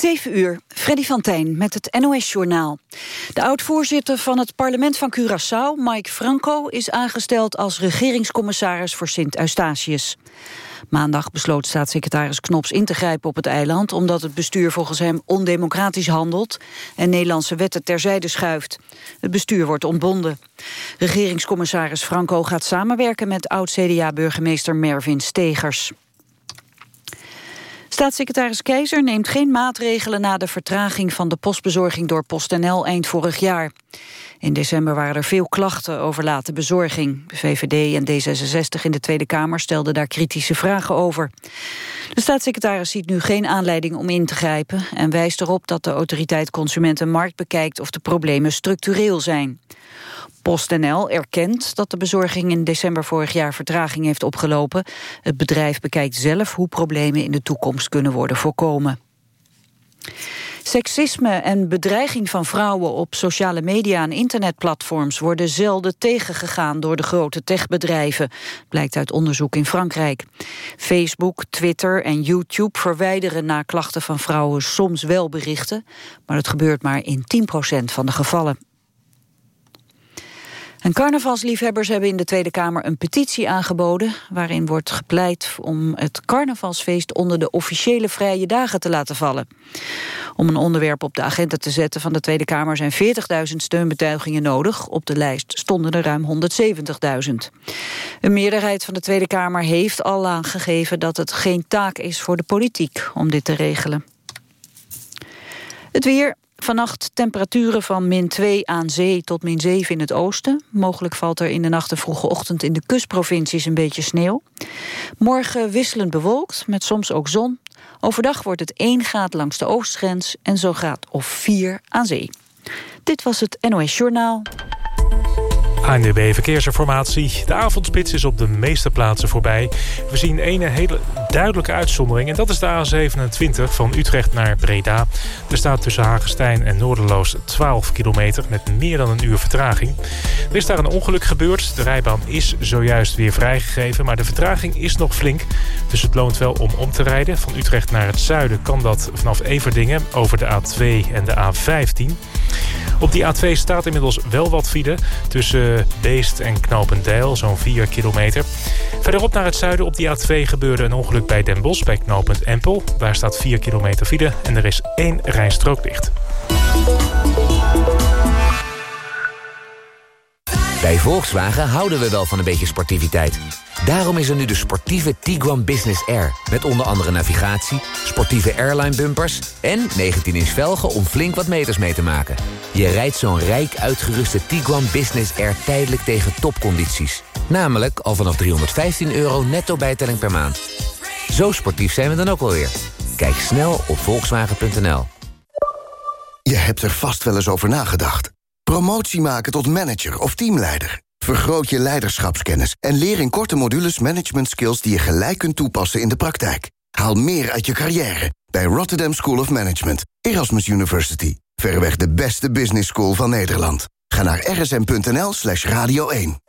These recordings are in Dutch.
7 uur, Freddy van Tijn met het NOS-journaal. De oud-voorzitter van het parlement van Curaçao, Mike Franco... is aangesteld als regeringscommissaris voor Sint-Eustatius. Maandag besloot staatssecretaris Knops in te grijpen op het eiland... omdat het bestuur volgens hem ondemocratisch handelt... en Nederlandse wetten terzijde schuift. Het bestuur wordt ontbonden. Regeringscommissaris Franco gaat samenwerken met oud-CDA-burgemeester Mervin Stegers. Staatssecretaris Keizer neemt geen maatregelen na de vertraging van de postbezorging door PostNL eind vorig jaar. In december waren er veel klachten over late bezorging. VVD en D66 in de Tweede Kamer stelden daar kritische vragen over. De staatssecretaris ziet nu geen aanleiding om in te grijpen... en wijst erop dat de autoriteit Consumentenmarkt bekijkt... of de problemen structureel zijn. PostNL erkent dat de bezorging in december vorig jaar vertraging heeft opgelopen. Het bedrijf bekijkt zelf hoe problemen in de toekomst kunnen worden voorkomen. Seksisme en bedreiging van vrouwen op sociale media en internetplatforms worden zelden tegengegaan door de grote techbedrijven, blijkt uit onderzoek in Frankrijk. Facebook, Twitter en YouTube verwijderen na klachten van vrouwen soms wel berichten, maar het gebeurt maar in 10% van de gevallen. En carnavalsliefhebbers hebben in de Tweede Kamer een petitie aangeboden... waarin wordt gepleit om het carnavalsfeest onder de officiële vrije dagen te laten vallen. Om een onderwerp op de agenda te zetten van de Tweede Kamer... zijn 40.000 steunbetuigingen nodig. Op de lijst stonden er ruim 170.000. Een meerderheid van de Tweede Kamer heeft al aangegeven... dat het geen taak is voor de politiek om dit te regelen. Het weer, Vannacht temperaturen van min 2 aan zee tot min 7 in het oosten. Mogelijk valt er in de nacht en vroege ochtend in de kustprovincies een beetje sneeuw. Morgen wisselend bewolkt, met soms ook zon. Overdag wordt het 1 graad langs de oostgrens en zo graad of 4 aan zee. Dit was het NOS Journaal. ANDB Verkeersinformatie. De avondspits is op de meeste plaatsen voorbij. We zien een hele duidelijke uitzondering. En dat is de A27 van Utrecht naar Breda. Er staat tussen Hagestein en Noorderloos 12 kilometer... met meer dan een uur vertraging. Er is daar een ongeluk gebeurd. De rijbaan is zojuist weer vrijgegeven. Maar de vertraging is nog flink. Dus het loont wel om om te rijden. Van Utrecht naar het zuiden kan dat vanaf Everdingen... over de A2 en de A15. Op die A2 staat inmiddels wel wat file... tussen Beest en Knopendijl, zo'n 4 kilometer. Verderop naar het zuiden op die A2 gebeurde een ongeluk bij Den Bosch... bij knooppunt Empel. Daar staat 4 kilometer file en er is één rijstrook dicht. Bij Volkswagen houden we wel van een beetje sportiviteit. Daarom is er nu de sportieve Tiguan Business Air. Met onder andere navigatie, sportieve airline bumpers... en 19-inch velgen om flink wat meters mee te maken. Je rijdt zo'n rijk uitgeruste Tiguan Business Air tijdelijk tegen topcondities. Namelijk al vanaf 315 euro netto bijtelling per maand. Zo sportief zijn we dan ook alweer. Kijk snel op volkswagen.nl. Je hebt er vast wel eens over nagedacht. Promotie maken tot manager of teamleider. Vergroot je leiderschapskennis en leer in korte modules management skills die je gelijk kunt toepassen in de praktijk. Haal meer uit je carrière bij Rotterdam School of Management, Erasmus University. Verreweg de beste business school van Nederland. Ga naar rsm.nl slash radio 1.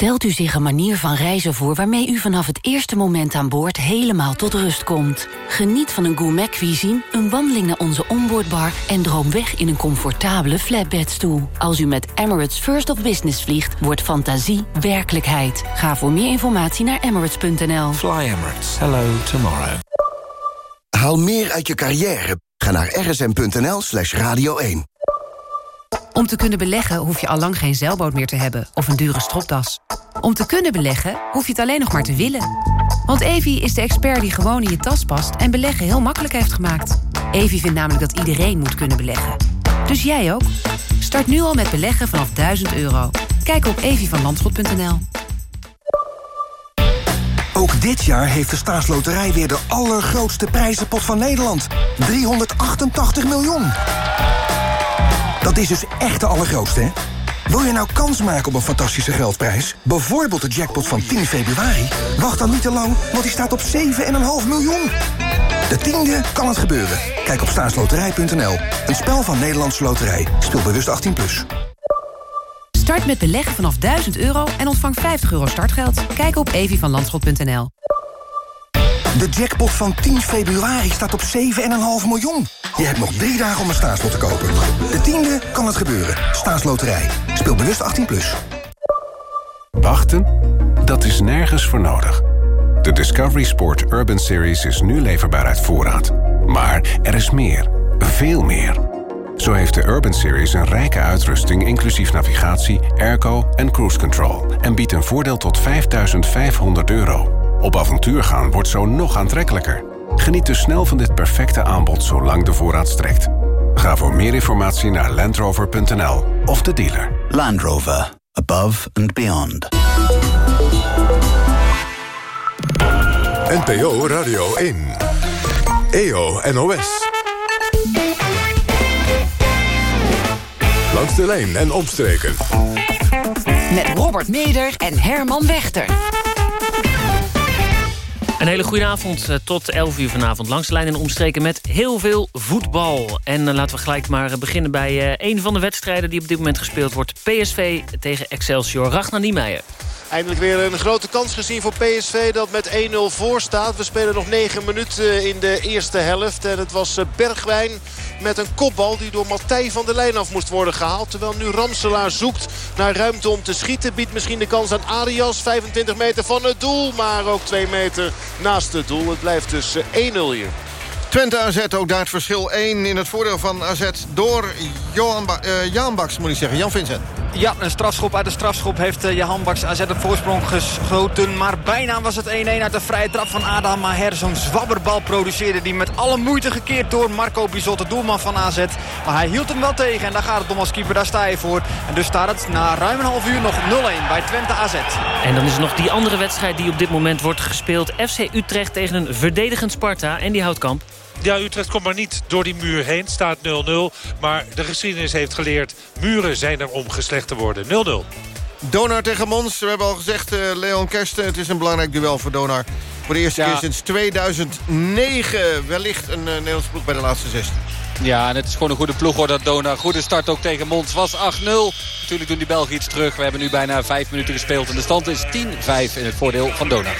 Stelt u zich een manier van reizen voor... waarmee u vanaf het eerste moment aan boord helemaal tot rust komt. Geniet van een gourmet cuisine, een wandeling naar onze onboardbar... en droom weg in een comfortabele flatbedstoel. Als u met Emirates First of Business vliegt, wordt fantasie werkelijkheid. Ga voor meer informatie naar emirates.nl. Fly Emirates. Hello tomorrow. Haal meer uit je carrière. Ga naar rsm.nl slash radio 1. Om te kunnen beleggen hoef je al lang geen zeilboot meer te hebben of een dure stropdas. Om te kunnen beleggen hoef je het alleen nog maar te willen. Want Evi is de expert die gewoon in je tas past en beleggen heel makkelijk heeft gemaakt. Evi vindt namelijk dat iedereen moet kunnen beleggen. Dus jij ook? Start nu al met beleggen vanaf 1000 euro. Kijk op evievanlandschot.nl. Ook dit jaar heeft de staatsloterij weer de allergrootste prijzenpot van Nederland. 388 miljoen. Dat is dus echt de allergrootste, hè? Wil je nou kans maken op een fantastische geldprijs? Bijvoorbeeld de jackpot van 10 februari? Wacht dan niet te lang, want die staat op 7,5 miljoen. De tiende kan het gebeuren. Kijk op staatsloterij.nl. Een spel van Nederlandse Loterij. Speel bewust 18+. Plus. Start met beleggen vanaf 1000 euro en ontvang 50 euro startgeld. Kijk op evievanlandschot.nl. De jackpot van 10 februari staat op 7,5 miljoen. Je hebt nog drie dagen om een staatslot te kopen. De tiende kan het gebeuren. Staatsloterij. Speel bewust 18+. Plus. Wachten? Dat is nergens voor nodig. De Discovery Sport Urban Series is nu leverbaar uit voorraad. Maar er is meer. Veel meer. Zo heeft de Urban Series een rijke uitrusting... inclusief navigatie, airco en cruise control... en biedt een voordeel tot 5500 euro. Op avontuur gaan wordt zo nog aantrekkelijker. Geniet dus snel van dit perfecte aanbod zolang de voorraad strekt. Ga voor meer informatie naar landrover.nl of de dealer. Land Rover. Above and beyond. NPO Radio 1. EO NOS. Langs de lijn en omstreken. Met Robert Meder en Herman Wechter. Een hele goede avond eh, tot 11 uur vanavond. Langs de lijn en omstreken met heel veel voetbal. En uh, laten we gelijk maar beginnen bij een van de wedstrijden... die op dit moment gespeeld wordt. PSV tegen Excelsior. Ragnar Niemeyer. Eindelijk weer een grote kans gezien voor PSV dat met 1-0 voor staat. We spelen nog 9 minuten in de eerste helft. En het was Bergwijn met een kopbal die door Matthij van de lijn af moest worden gehaald. Terwijl nu Ramselaar zoekt naar ruimte om te schieten. Biedt misschien de kans aan Arias. 25 meter van het doel, maar ook 2 meter naast het doel. Het blijft dus 1-0 hier. Twente AZ, ook daar het verschil 1 in het voordeel van AZ door Johan ba uh, Jan Baks, moet ik zeggen. Jan Vincent. Ja, een strafschop uit de strafschop heeft uh, Johan Baks AZ op voorsprong geschoten. Maar bijna was het 1-1 uit de vrije trap van Adam Maher. Zo'n zwabberbal produceerde die met alle moeite gekeerd door Marco Bizot, de doelman van AZ. Maar hij hield hem wel tegen en daar gaat het om als keeper, daar sta je voor. En dus staat het na ruim een half uur nog 0-1 bij Twente AZ. En dan is er nog die andere wedstrijd die op dit moment wordt gespeeld. FC Utrecht tegen een verdedigend Sparta en die houdt kamp. Ja, Utrecht komt maar niet door die muur heen. Staat 0-0. Maar de geschiedenis heeft geleerd... muren zijn er om geslecht te worden. 0-0. Donar tegen Mons. We hebben al gezegd, uh, Leon Kersten. Het is een belangrijk duel voor Donar. Voor de eerste ja. keer sinds 2009. Wellicht een uh, Nederlands ploeg bij de laatste 16. Ja, en het is gewoon een goede ploeg hoor, dat Donar. Goede start ook tegen Mons. Was 8-0. Natuurlijk doen die Belgen iets terug. We hebben nu bijna 5 minuten gespeeld. En de stand is 10-5 in het voordeel van Donar.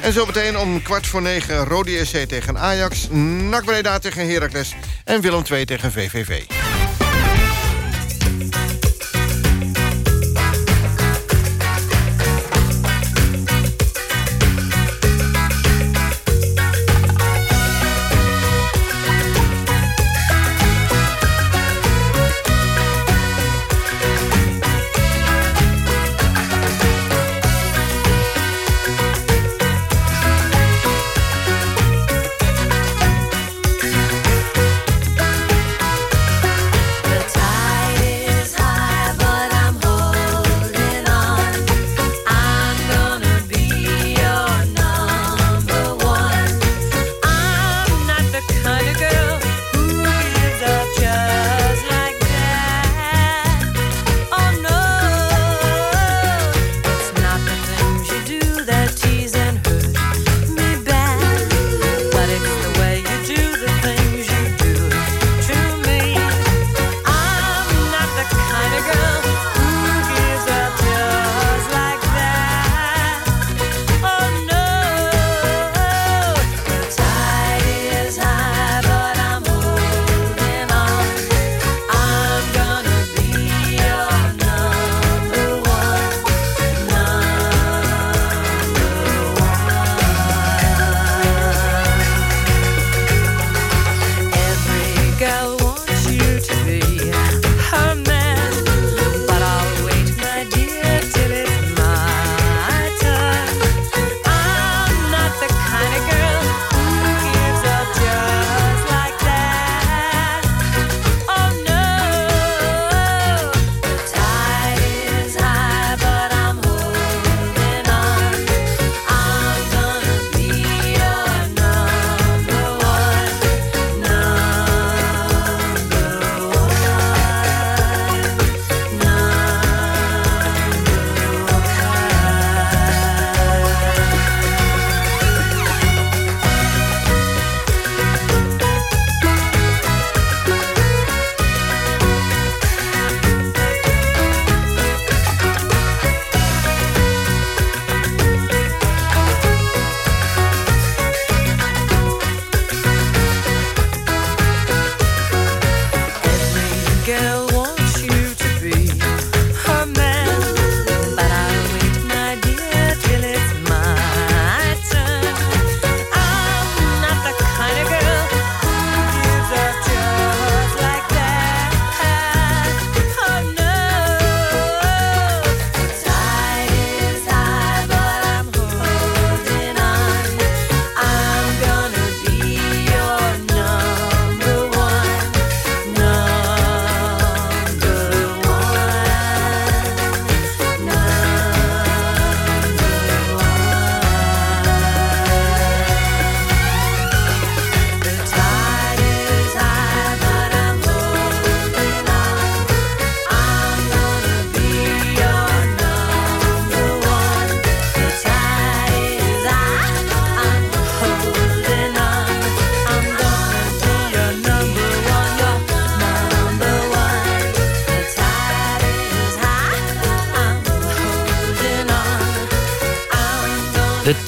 En zo meteen om kwart voor negen Rode SC tegen Ajax. NAC Breda tegen Heracles. En Willem II tegen VVV.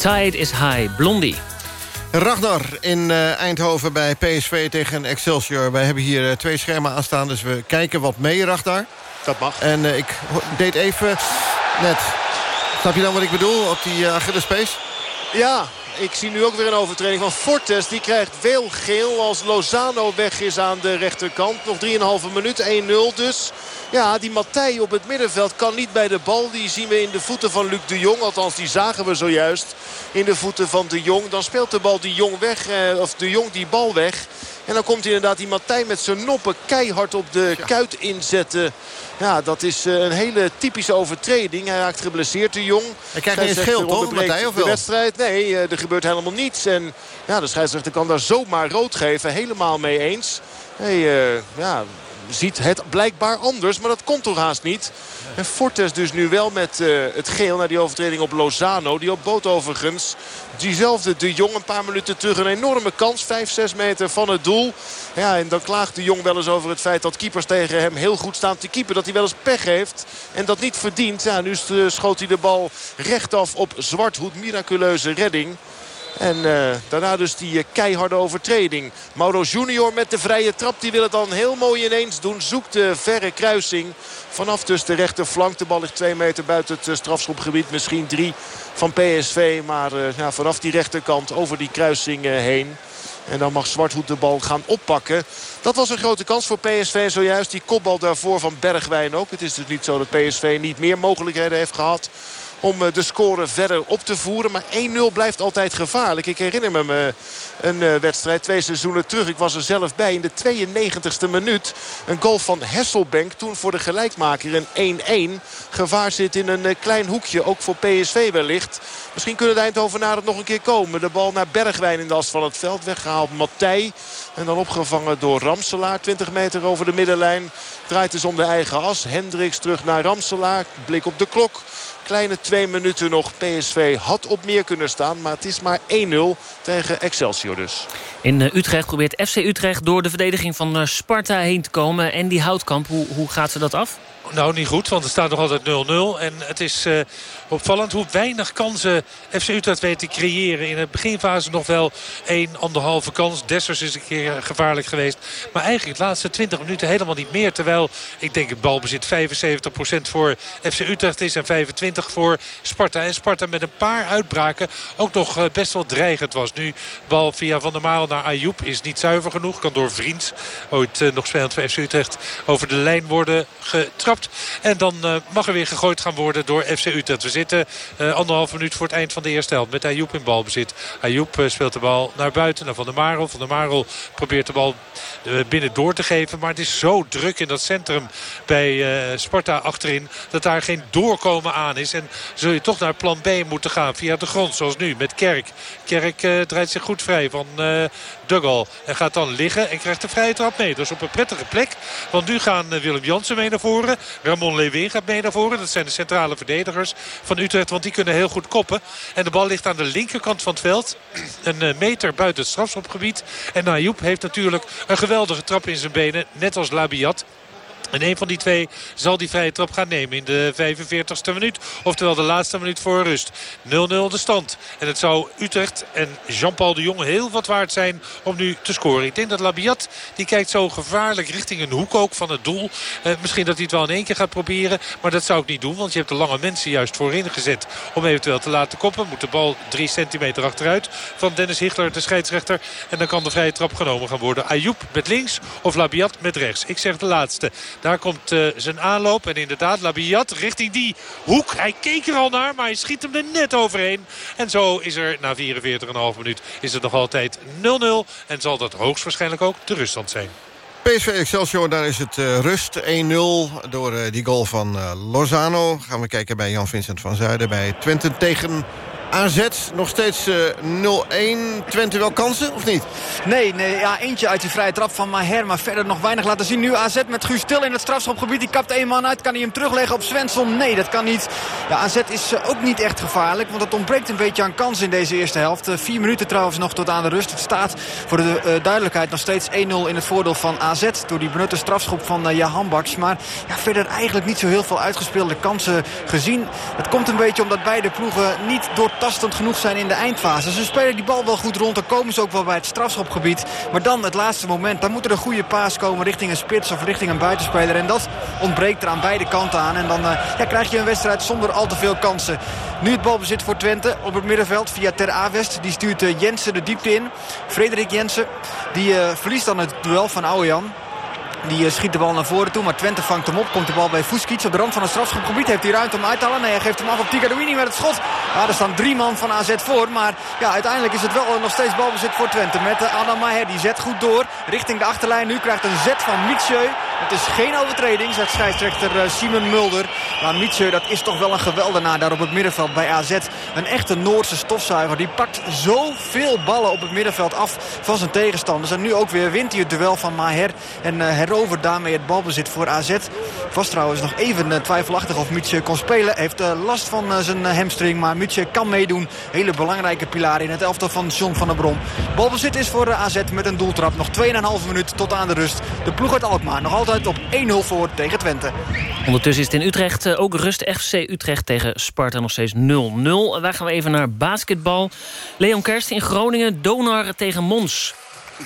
Tide is high. Blondie. Ragnar in uh, Eindhoven bij PSV tegen Excelsior. Wij hebben hier uh, twee schermen aanstaan, dus we kijken wat mee, Ragnar. Dat mag. En uh, ik deed even net... Snap je dan wat ik bedoel op die uh, Achillespees? Ja, ik zie nu ook weer een overtreding van Fortes. Die krijgt veel geel als Lozano weg is aan de rechterkant. Nog 3,5 minuut, 1-0 dus. Ja, die Matthij op het middenveld kan niet bij de bal. Die zien we in de voeten van Luc de Jong. Althans, die zagen we zojuist in de voeten van de Jong. Dan speelt de bal de Jong weg. Eh, of de Jong die bal weg. En dan komt inderdaad die Matthij met zijn noppen keihard op de kuit inzetten. Ja, dat is eh, een hele typische overtreding. Hij raakt geblesseerd, de Jong. Hij krijgt geen schild, toch, Matthij, of wel? De wedstrijd, nee, eh, er gebeurt helemaal niets. En ja, de scheidsrechter kan daar zomaar rood geven. Helemaal mee eens. Hey, uh, ja, ziet het blijkbaar anders. Maar dat komt toch haast niet. En Fortes dus nu wel met uh, het geel naar die overtreding op Lozano. Die op boot overigens. Diezelfde De Jong een paar minuten terug. Een enorme kans. 5, 6 meter van het doel. Ja, en dan klaagt De Jong wel eens over het feit dat keepers tegen hem heel goed staan te keeper. Dat hij wel eens pech heeft. En dat niet verdient. Ja, nu schoot hij de bal rechtaf op Zwarthoed. Miraculeuze redding. En uh, daarna dus die uh, keiharde overtreding. Mauro Junior met de vrije trap. Die wil het dan heel mooi ineens doen. Zoekt de verre kruising. Vanaf dus de rechterflank. De bal ligt twee meter buiten het uh, strafschopgebied. Misschien drie van PSV. Maar vanaf die rechterkant over die kruising heen. En dan mag Zwarthoed de bal gaan oppakken. Dat was een grote kans voor PSV zojuist. Die kopbal daarvoor van Bergwijn ook. Het is dus niet zo dat PSV niet meer mogelijkheden heeft gehad om de score verder op te voeren. Maar 1-0 blijft altijd gevaarlijk. Ik herinner me een wedstrijd twee seizoenen terug. Ik was er zelf bij in de 92e minuut. Een goal van Hesselbank. Toen voor de gelijkmaker een 1-1. Gevaar zit in een klein hoekje. Ook voor PSV wellicht. Misschien kunnen de Eindhovenaren nog een keer komen. De bal naar Bergwijn in de as van het veld. Weggehaald Matthij. En dan opgevangen door Ramselaar. 20 meter over de middenlijn. Draait dus om de eigen as. Hendricks terug naar Ramselaar. Blik op de klok. Kleine twee minuten nog. PSV had op meer kunnen staan. Maar het is maar 1-0 tegen Excelsior dus. In Utrecht probeert FC Utrecht door de verdediging van Sparta heen te komen. En die houtkamp, hoe, hoe gaat ze dat af? Nou, niet goed, want er staat nog altijd 0-0. En het is uh, opvallend hoe weinig kansen FC Utrecht weet te creëren. In de beginfase nog wel één, anderhalve kans. Dessers is een keer gevaarlijk geweest. Maar eigenlijk de laatste 20 minuten helemaal niet meer. Terwijl, ik denk het balbezit 75% voor FC Utrecht is en 25% voor Sparta. En Sparta met een paar uitbraken ook nog uh, best wel dreigend was. Nu bal via Van der Maal naar Ayoub is niet zuiver genoeg. Kan door Vriends, ooit nog spelend voor FC Utrecht, over de lijn worden getrapt. En dan uh, mag er weer gegooid gaan worden door FC Utrecht. We zitten uh, anderhalf minuut voor het eind van de eerste helft. Met Ayoub in balbezit. Ayoub uh, speelt de bal naar buiten. Naar Van der Marel. Van der Marel probeert de bal binnen door te geven. Maar het is zo druk in dat centrum bij Sparta achterin. Dat daar geen doorkomen aan is. En zul je toch naar plan B moeten gaan. Via de grond zoals nu met Kerk. Kerk draait zich goed vrij van Duggal. En gaat dan liggen en krijgt de vrije trap mee. Dus op een prettige plek. Want nu gaan Willem Jansen mee naar voren. Ramon Lewin gaat mee naar voren. Dat zijn de centrale verdedigers van Utrecht. Want die kunnen heel goed koppen. En de bal ligt aan de linkerkant van het veld. Een meter buiten het strafschopgebied. En Ayoub heeft natuurlijk een geweldige trap in zijn benen. Net als Labiat. En een van die twee zal die vrije trap gaan nemen in de 45ste minuut. Oftewel de laatste minuut voor rust. 0-0 de stand. En het zou Utrecht en Jean-Paul de Jong heel wat waard zijn om nu te scoren. Ik denk dat Labiat, die kijkt zo gevaarlijk richting een hoek ook van het doel. Eh, misschien dat hij het wel in één keer gaat proberen. Maar dat zou ik niet doen, want je hebt de lange mensen juist voorin gezet. Om eventueel te laten koppen. Moet de bal 3 centimeter achteruit van Dennis Hichler, de scheidsrechter. En dan kan de vrije trap genomen gaan worden. Ayoub met links of Labiat met rechts. Ik zeg de laatste. Daar komt uh, zijn aanloop. En inderdaad, Labiat richting die hoek. Hij keek er al naar, maar hij schiet hem er net overheen. En zo is er na 44,5 minuut is het nog altijd 0-0. En zal dat hoogstwaarschijnlijk ook de ruststand zijn. PSV Excelsior, daar is het uh, rust 1-0 door uh, die goal van Lozano. Gaan we kijken bij Jan-Vincent van Zuiden bij Twente tegen AZ nog steeds uh, 0-1. Twente wel kansen, of niet? Nee, nee ja, eentje uit die vrije trap van Maher. Maar verder nog weinig laten zien. Nu AZ met Guus Til in het strafschopgebied. Die kapt één man uit. Kan hij hem terugleggen op Svensson? Nee, dat kan niet. Ja, AZ is uh, ook niet echt gevaarlijk. Want het ontbreekt een beetje aan kans in deze eerste helft. Uh, vier minuten trouwens nog tot aan de rust. Het staat voor de duidelijkheid nog steeds 1-0 in het voordeel van AZ. Door die benutte strafschop van Jahan Baks. Maar ja, verder eigenlijk niet zo heel veel uitgespeelde kansen gezien. Het komt een beetje omdat beide ploegen niet door tastend genoeg zijn in de eindfase. Ze spelen die bal wel goed rond. Dan komen ze ook wel bij het strafschopgebied. Maar dan het laatste moment. Dan moet er een goede paas komen richting een spits of richting een buitenspeler. En dat ontbreekt er aan beide kanten aan. En dan uh, ja, krijg je een wedstrijd zonder al te veel kansen. Nu het balbezit voor Twente op het middenveld via Ter Avest. Die stuurt uh, Jensen de diepte in. Frederik Jensen die uh, verliest dan het duel van Ouwejan. Die uh, schiet de bal naar voren toe, maar Twente vangt hem op. Komt de bal bij Fuskic op de rand van het strafschopgebied. Heeft hij ruimte om uit te halen? Nee, hij geeft hem af op Tigadouini met het schot. Ja, er staan drie man van AZ voor. Maar ja, uiteindelijk is het wel nog steeds balbezit voor Twente. Met uh, Adam Maher, die zet goed door. Richting de achterlijn. Nu krijgt een zet van Mietjeu. Het is geen overtreding, zegt scheidsrechter Simon Mulder. Maar Mietjeu, dat is toch wel een geweldenaar daar op het middenveld bij AZ. Een echte Noorse stofzuiger. Die pakt zoveel ballen op het middenveld af van zijn tegenstanders. En nu ook weer wint hij het duel van Maher. En uh, daarmee het balbezit voor AZ. Was trouwens nog even uh, twijfelachtig of Mietje kon spelen. Heeft uh, last van uh, zijn hamstring, maar Mietje kan meedoen. Hele belangrijke pilaar in het elftal van John van der Brom. Balbezit is voor AZ met een doeltrap. Nog 2,5 minuut tot aan de rust. De ploeg uit Alkmaar nog altijd op 1-0 voor tegen Twente. Ondertussen is het in Utrecht ook rust. FC Utrecht tegen Sparta nog steeds 0-0. Wij gaan we even naar basketbal. Leon Kerst in Groningen. Donar tegen Mons.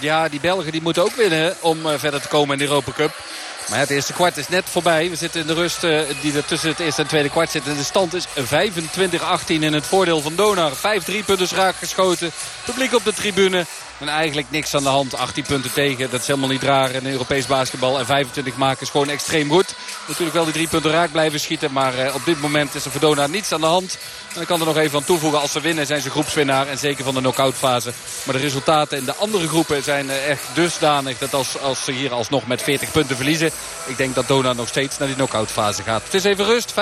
Ja, die Belgen die moeten ook winnen om uh, verder te komen in de Europa Cup. Maar het eerste kwart is net voorbij. We zitten in de rust uh, die er tussen het eerste en tweede kwart zit. De stand is 25-18 in het voordeel van Donar. Vijf driepunters raak geschoten. Publiek op de tribune. En eigenlijk niks aan de hand. 18 punten tegen. Dat is helemaal niet raar in Europees basketbal. En 25 maken is gewoon extreem goed. Natuurlijk wel die drie punten raak blijven schieten. Maar uh, op dit moment is er voor Donar niets aan de hand. En ik kan er nog even aan toevoegen. Als ze winnen zijn ze groepswinnaar. En zeker van de knock-out fase. Maar de resultaten in de andere groepen zijn uh, echt dusdanig. Dat als, als ze hier alsnog met 40 punten verliezen. Ik denk dat Donar nog steeds naar die knock-out fase gaat. Het is even rust. 25-18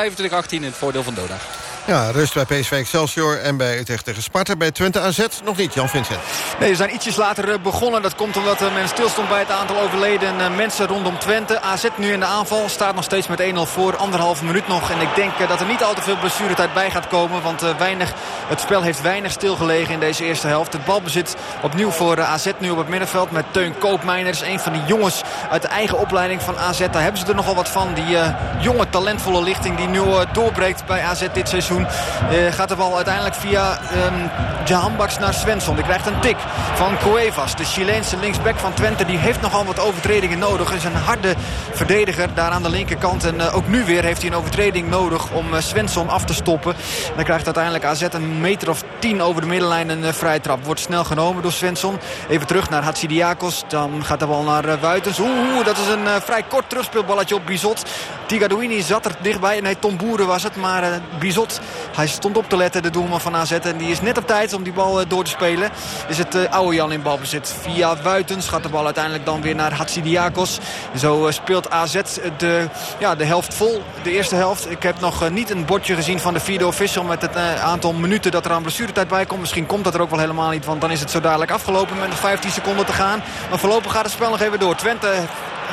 in het voordeel van Donar. Ja, rust bij PSV Excelsior en bij Utrecht tegen Sparta. Bij Twente AZ nog niet, Jan Vincent. Nee, we zijn ietsjes later begonnen. Dat komt omdat men stilstond bij het aantal overleden mensen rondom Twente. AZ nu in de aanval. Staat nog steeds met 1-0 voor. Anderhalve minuut nog. En ik denk dat er niet al te veel blessuretijd bij gaat komen. Want weinig, het spel heeft weinig stilgelegen in deze eerste helft. Het balbezit opnieuw voor AZ nu op het middenveld. Met Teun Koopmeiners. Een van die jongens uit de eigen opleiding van AZ. Daar hebben ze er nogal wat van. Die jonge talentvolle lichting die nu doorbreekt bij AZ dit seizoen. Uh, gaat de bal uiteindelijk via um, Jahanbaks naar Svensson. Die krijgt een tik van Cuevas. De Chileense linksback van Twente. Die heeft nogal wat overtredingen nodig. Is een harde verdediger daar aan de linkerkant. En uh, ook nu weer heeft hij een overtreding nodig om uh, Svensson af te stoppen. En dan krijgt uiteindelijk AZ een meter of tien over de middenlijn een uh, vrije trap. Wordt snel genomen door Svensson. Even terug naar Hatsidiakos. Dan gaat de bal naar Wuitens. Oeh, dat is een vrij kort terugspeelballetje op Bizot. Tigadouini zat er dichtbij. Nee, Tom Boeren was het. Maar uh, Bizot, hij stond op te letten, de doelman van AZ. En die is net op tijd om die bal uh, door te spelen. Is het uh, oude Jan in balbezit. Via Wuitens gaat de bal uiteindelijk dan weer naar Hatsidiakos. Zo speelt AZ de, ja, de helft vol. De eerste helft. Ik heb nog niet een bordje gezien van de vierde official... met het aantal minuten dat er aan blessuretijd bij komt. Misschien komt dat er ook wel helemaal niet. Want dan is het zo dadelijk afgelopen met nog 15 seconden te gaan. Maar voorlopig gaat het spel nog even door. Twente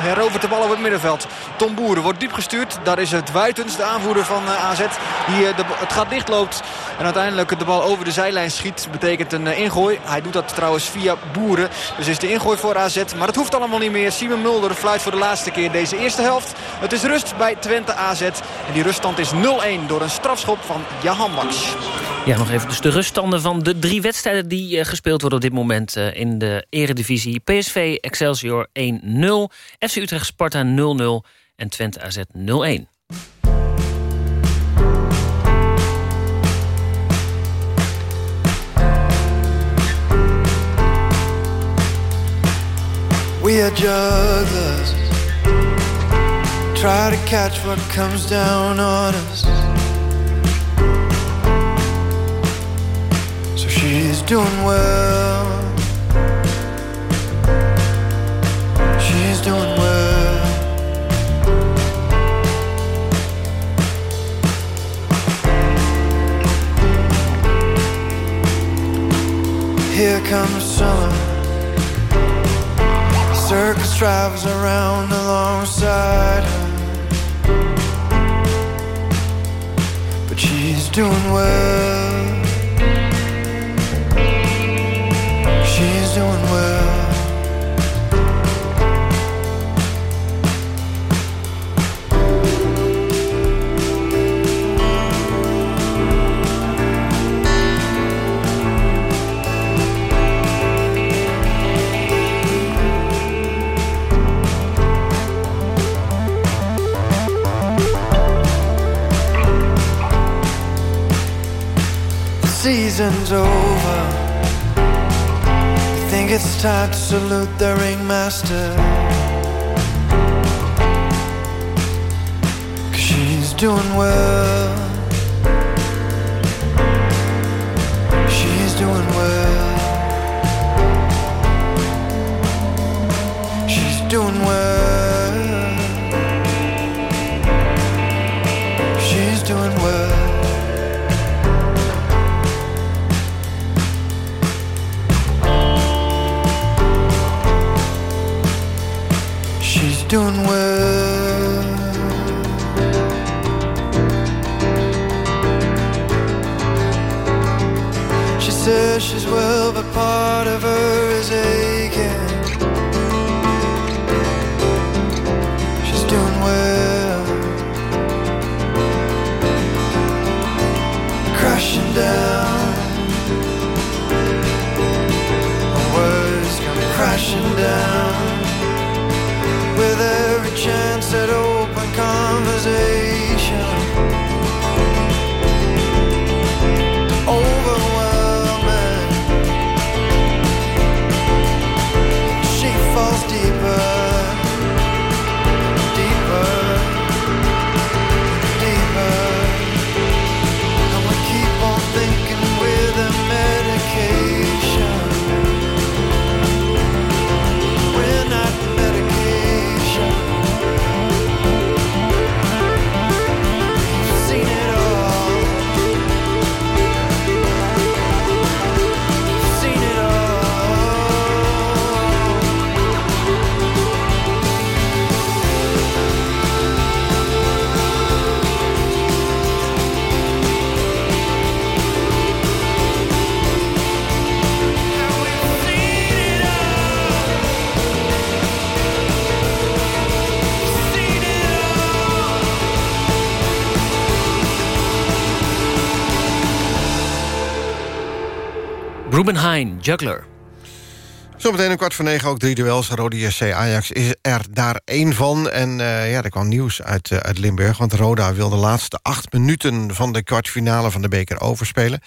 herovert de bal op het middenveld. Tom Boeren wordt diep gestuurd. Daar is het Wuitens, de aanvoerder van uh, AZ, die uh, de, het gat dichtloopt. En uiteindelijk de bal over de zijlijn schiet. Betekent een uh, ingooi. Hij doet dat trouwens via Boeren. Dus is de ingooi voor AZ. Maar het hoeft allemaal niet meer. Simon Mulder fluit voor de laatste keer deze eerste helft. Het is rust bij Twente AZ. En die ruststand is 0-1 door een strafschop van Jahan Baks. Ja, nog even dus de ruststanden van de drie wedstrijden... die gespeeld worden op dit moment in de eredivisie. PSV Excelsior 1-0, FC Utrecht Sparta 0-0 en Twente AZ 0-1. We are jugglers. Try to catch what comes down on us. So she's doing well Doing well Here comes summer circus drives around alongside her. But she's doing well. She's doing well. Season's over. I think it's time to salute the ringmaster. Cause she's doing well. She's doing well. She's doing well. Doing well. She says she's well, but part of her is aching. She's doing well. Crashing down. Words come crashing down juggler. Zometeen een kwart voor negen ook drie duels. Rode JC Ajax is er daar één van. En eh, ja, er kwam nieuws uit, eh, uit Limburg. Want Roda wil de laatste acht minuten van de kwartfinale van de beker overspelen.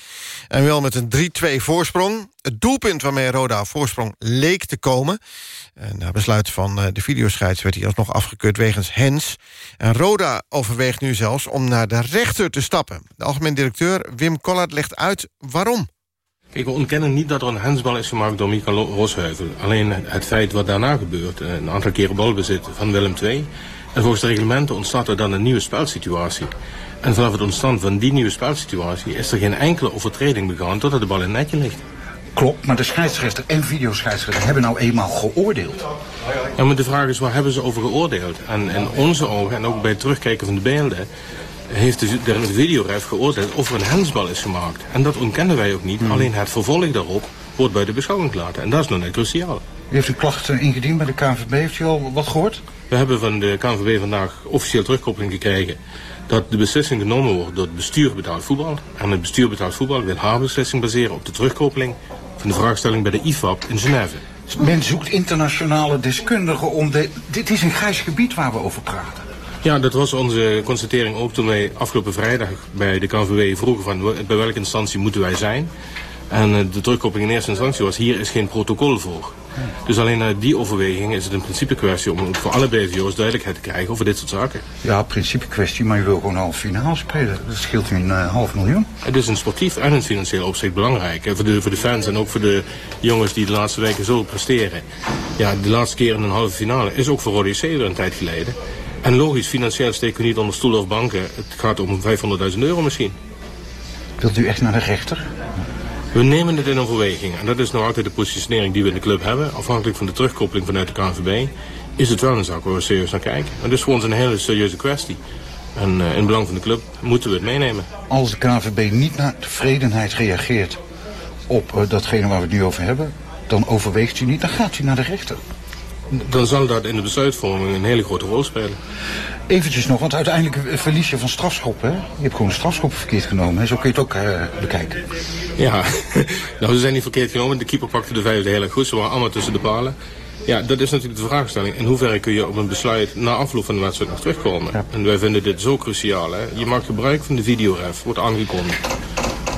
En wel met een 3-2 voorsprong. Het doelpunt waarmee Roda voorsprong leek te komen. En na besluit van eh, de videoscheids werd hij alsnog afgekeurd wegens hens. En Roda overweegt nu zelfs om naar de rechter te stappen. De algemeen directeur Wim Collard legt uit waarom. Kijk, we ontkennen niet dat er een hensbal is gemaakt door Mikael Rosheuvel. Alleen het feit wat daarna gebeurt, eh, een aantal keren balbezit van Willem II... en volgens de reglementen ontstaat er dan een nieuwe spelsituatie. En vanaf het ontstaan van die nieuwe spelsituatie... is er geen enkele overtreding begaan totdat de bal in het netje ligt. Klopt, maar de scheidsrechter en videoscheidsrechter hebben nou eenmaal geoordeeld. Ja, maar de vraag is, waar hebben ze over geoordeeld? En in onze ogen, en ook bij het terugkijken van de beelden... heeft de, de videoref geoordeeld of er een hensbal is gemaakt. En dat ontkennen wij ook niet. Alleen het vervolg daarop wordt bij de beschouwing gelaten. En dat is nog net cruciaal. U heeft een klacht ingediend bij de KNVB. Heeft u al wat gehoord? We hebben van de KNVB vandaag officieel terugkoppeling gekregen... dat de beslissing genomen wordt door het bestuur betaald voetbal. En het bestuur betaald voetbal wil haar beslissing baseren op de terugkoppeling... van de vraagstelling bij de IFAB in Genève. Men zoekt internationale deskundigen om de... Dit is een grijs gebied waar we over praten. Ja, dat was onze constatering ook toen wij afgelopen vrijdag bij de KNVB vroegen van bij welke instantie moeten wij zijn. En eh, de terugkoppeling in eerste instantie was hier is geen protocol voor. Dus alleen uit die overweging is het een principe kwestie om voor alle BVO's duidelijkheid te krijgen over dit soort zaken. Ja, principe kwestie, maar je wil gewoon half finale spelen. Dat scheelt een eh, half miljoen. Het is een sportief en een financieel opzicht belangrijk. Voor de, voor de fans en ook voor de jongens die de laatste weken zo presteren. Ja, de laatste keer in een halve finale is ook voor Rode C weer een tijd geleden. En logisch, financieel steken we niet onder stoelen of banken. Het gaat om 500.000 euro misschien. Wilt u echt naar de rechter? We nemen het in overweging. En dat is nou altijd de positionering die we in de club hebben. Afhankelijk van de terugkoppeling vanuit de KNVB... is het wel een zaak waar we serieus naar kijken. En dat is voor ons een hele serieuze kwestie. En uh, in het belang van de club moeten we het meenemen. Als de KNVB niet naar tevredenheid reageert op uh, datgene waar we het nu over hebben... dan overweegt u niet, dan gaat u naar de rechter. Dan zal dat in de besluitvorming een hele grote rol spelen. Eventjes nog, want uiteindelijk verlies je van strafschoppen. Hè? Je hebt gewoon een strafschop verkeerd genomen. Hè? Zo kun je het ook uh, bekijken. Ja, nou ze zijn niet verkeerd genomen. De keeper pakte de vijfde heel erg goed. Ze waren allemaal tussen de palen. Ja, dat is natuurlijk de vraagstelling. In hoeverre kun je op een besluit na afloop van de wedstrijd nog terugkomen? Ja. En wij vinden dit zo cruciaal. Hè? Je maakt gebruik van de videoref, wordt aangekondigd.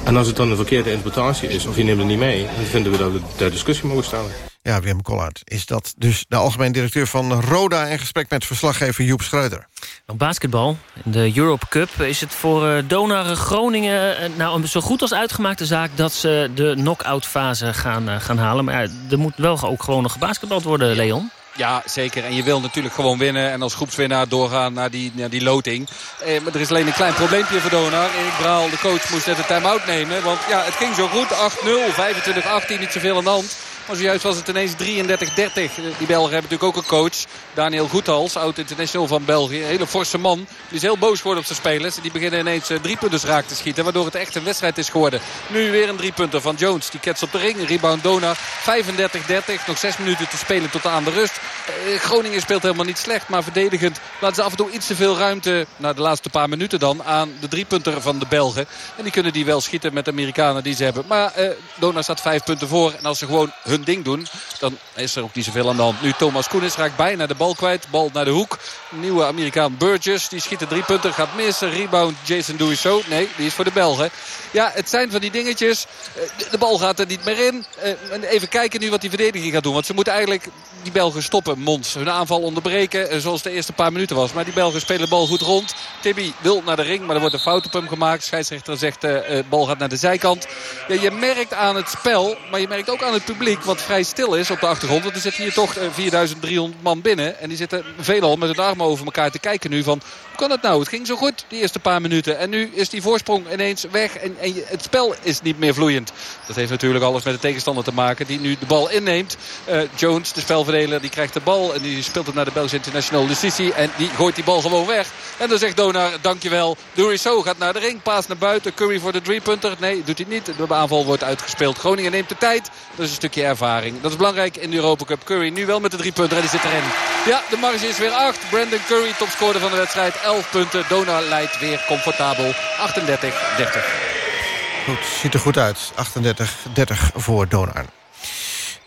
En als het dan een verkeerde interpretatie is, of je neemt het niet mee... dan vinden we dat we ter discussie mogen stellen. Ja, Wim Collard is dat dus de algemeen directeur van Roda... in gesprek met verslaggever Joep Schreuder. Nog basketbal. In de Europe Cup is het voor uh, Donar Groningen... Uh, nou, een zo goed als uitgemaakte zaak... dat ze de knock-out fase gaan, uh, gaan halen. Maar er moet wel ook gewoon nog gebasketbald worden, Leon. Ja, zeker. En je wil natuurlijk gewoon winnen. En als groepswinnaar doorgaan naar die, naar die loting. Eh, maar er is alleen een klein probleempje voor Donar. Erik Braal, de coach, moest net een time-out nemen. Want ja, het ging zo goed. 8-0, 25-18, niet zoveel aan de hand. Maar zojuist was het ineens 33-30. Die Belgen hebben natuurlijk ook een coach. Daniel Goethals, oud-international van België. Een hele forse man. Die is heel boos geworden op zijn spelers. Die beginnen ineens drie punten raak te schieten. Waardoor het echt een wedstrijd is geworden. Nu weer een drie punten van Jones. Die ketst op de ring. Rebound Donar. 35-30. Nog zes minuten te spelen tot aan de rust. Groningen speelt helemaal niet slecht. Maar verdedigend laten ze af en toe iets te veel ruimte. Na de laatste paar minuten dan. Aan de drie punten van de Belgen. En die kunnen die wel schieten met de Amerikanen die ze hebben. Maar eh, Donar staat vijf punten voor. En als ze gewoon hun ding doen. Dan is er ook niet zoveel aan de hand. Nu Thomas Koenis raakt bijna de bal kwijt. Bal naar de hoek. Nieuwe Amerikaan Burgess. Die schiet de drie punten. Gaat missen. Rebound Jason Duiso. Nee, die is voor de Belgen. Ja, het zijn van die dingetjes. De bal gaat er niet meer in. Even kijken nu wat die verdediging gaat doen. Want ze moeten eigenlijk die Belgen stoppen. Mons hun aanval onderbreken. Zoals de eerste paar minuten was. Maar die Belgen spelen de bal goed rond. Tibby wil naar de ring. Maar er wordt een fout op hem gemaakt. Scheidsrechter zegt de bal gaat naar de zijkant. Ja, je merkt aan het spel. Maar je merkt ook aan het publiek. Wat vrij stil is op de achtergrond. Want er zitten hier toch 4300 man binnen. En die zitten veelal met hun armen over elkaar te kijken nu van... Hoe kan het nou? Het ging zo goed die eerste paar minuten. En nu is die voorsprong ineens weg. En, en het spel is niet meer vloeiend. Dat heeft natuurlijk alles met de tegenstander te maken. Die nu de bal inneemt. Uh, Jones, de spelverdeler, die krijgt de bal. En die speelt het naar de Belgische International Sissi. En die gooit die bal gewoon weg. En dan zegt Donar, dankjewel. Duriso gaat naar de ring. Paas naar buiten. Curry voor de driepunter. Nee, doet hij niet. De aanval wordt uitgespeeld. Groningen neemt de tijd. Dat is een stukje ervaring. Dat is belangrijk in de Europa Cup. Curry nu wel met de drie punten. En die zit erin. Ja, de marge is weer 8. Brandon Curry, topscorer van de wedstrijd. 11 punten. Donar leidt weer comfortabel. 38-30. Goed, ziet er goed uit. 38-30 voor Donar.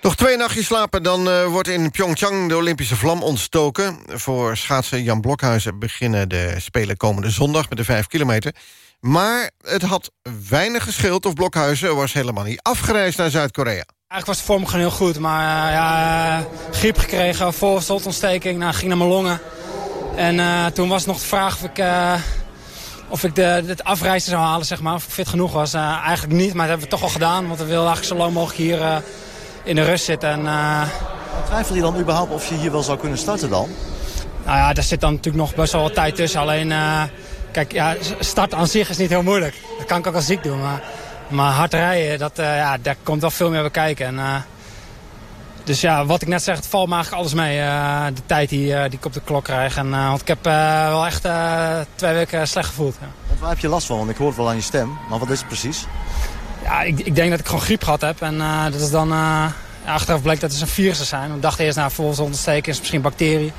Nog twee nachtjes slapen, dan uh, wordt in Pyeongchang de Olympische vlam ontstoken. Voor schaatsen Jan Blokhuizen beginnen de Spelen komende zondag met de 5 kilometer. Maar het had weinig gescheeld of Blokhuizen was helemaal niet afgereisd naar Zuid-Korea. Eigenlijk was de vorm gewoon heel goed, maar uh, ja, griep gekregen, voorstotontsteking, nou, ging naar mijn longen. En toen was nog de vraag of ik, of ik de, het afreizen zou halen, zeg maar, of ik fit genoeg was. eigenlijk niet, maar dat hebben we toch al gedaan, want we wilden eigenlijk zo lang mogelijk hier in de rust zitten. En, Twijfel je dan überhaupt of je hier wel zou kunnen starten dan? Nou ja, daar zit dan natuurlijk nog best wel wat tijd tussen. Alleen, kijk, ja, start aan zich is niet heel moeilijk. Dat kan ik ook als ziek doen, maar... Maar hard rijden, dat, uh, ja, daar komt wel veel meer bij kijken. En, uh, dus ja, wat ik net zeg, het valt me eigenlijk alles mee. Uh, de tijd die, die ik op de klok krijg. En, want ik heb wel echt twee weken slecht gevoeld. Ja. Want waar heb je last van? Want ik hoor het wel aan je stem. Maar wat is het precies? Ja, ik, ik denk dat ik gewoon griep gehad heb. En dat is dan... Achteraf bleek dat het een virus zijn. Ik dacht eerst, nou, volgens ondersteken is misschien bacterie.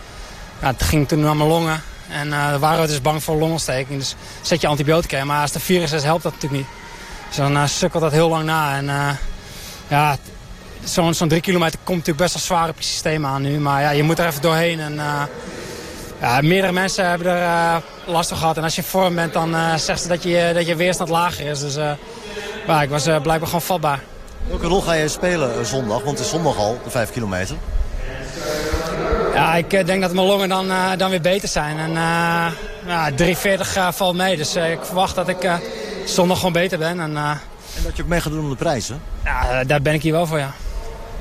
Ja, het ging toen naar mijn longen. En daar waren we dus bang voor longontsteking. Dus zet je antibiotica in. Maar als het een virus is, helpt dat natuurlijk niet. Dus dan sukkelt dat heel lang na. En ja, zo'n zo drie kilometer komt natuurlijk best wel zwaar op je systeem aan nu. Maar ja, je moet er even doorheen. En, uh, ja, meerdere mensen hebben er last van gehad. En als je vorm bent, dan zegt ze dat je, dat je weerstand lager is. Dus ja, ik was blijkbaar gewoon vatbaar. Welke rol ga je spelen zondag? Want het is zondag al, de vijf kilometer. Ja, ik denk dat mijn longen dan, dan weer beter zijn. En ja, 3,40 valt mee. Dus ik verwacht dat ik zondag gewoon beter ben. En, uh, en dat je ook mee gaat doen om de prijzen? Ja, daar ben ik hier wel voor, ja.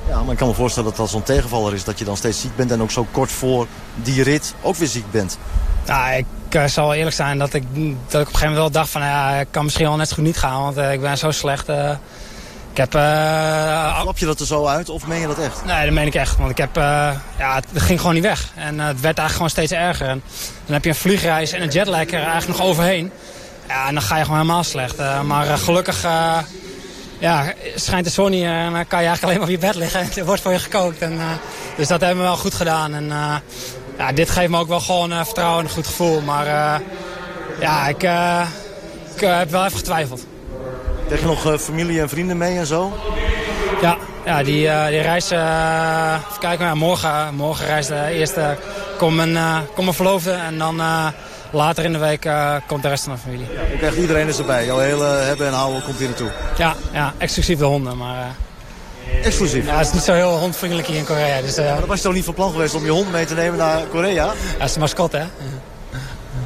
Ja, maar ik kan me voorstellen dat dat zo'n tegenvaller is dat je dan steeds ziek bent... en ook zo kort voor die rit ook weer ziek bent. Ja, ik uh, zal eerlijk zijn dat ik, dat ik op een gegeven moment wel dacht van... ja, ik kan misschien wel net zo goed niet gaan, want uh, ik ben zo slecht. ik heb... Klap je dat er zo uit of meen je dat echt? Nee, dat meen ik echt. Want ik heb... ja, het ging gewoon niet weg. En het werd eigenlijk gewoon steeds erger. En dan heb je een vliegreis en een jetlag er eigenlijk nog overheen. Ja, en dan ga je gewoon helemaal slecht. Maar gelukkig ja, schijnt de zon hier en dan kan je eigenlijk alleen maar op je bed liggen. En er wordt voor je gekookt. En, dus dat hebben we wel goed gedaan. En ja, dit geeft me ook wel gewoon vertrouwen en een goed gevoel. Maar ja, ik, ik heb wel even getwijfeld. Krijg je nog familie en vrienden mee en zo? Ja, ja die, die reizen... even kijken, morgen, morgen reist de eerste... Kom mijn, kom mijn verloofde en dan later in de week uh, komt de rest van de familie. Ja, krijgt iedereen is erbij. Jouw hele hebben en houden komt hier naartoe. Ja, ja exclusief de honden. Maar, uh, exclusief? Ja, het is niet zo heel hondvriendelijk hier in Korea. Dus, uh, maar dan was je toch niet van plan geweest om je hond mee te nemen naar Korea? Ja, dat is de mascotte, hè?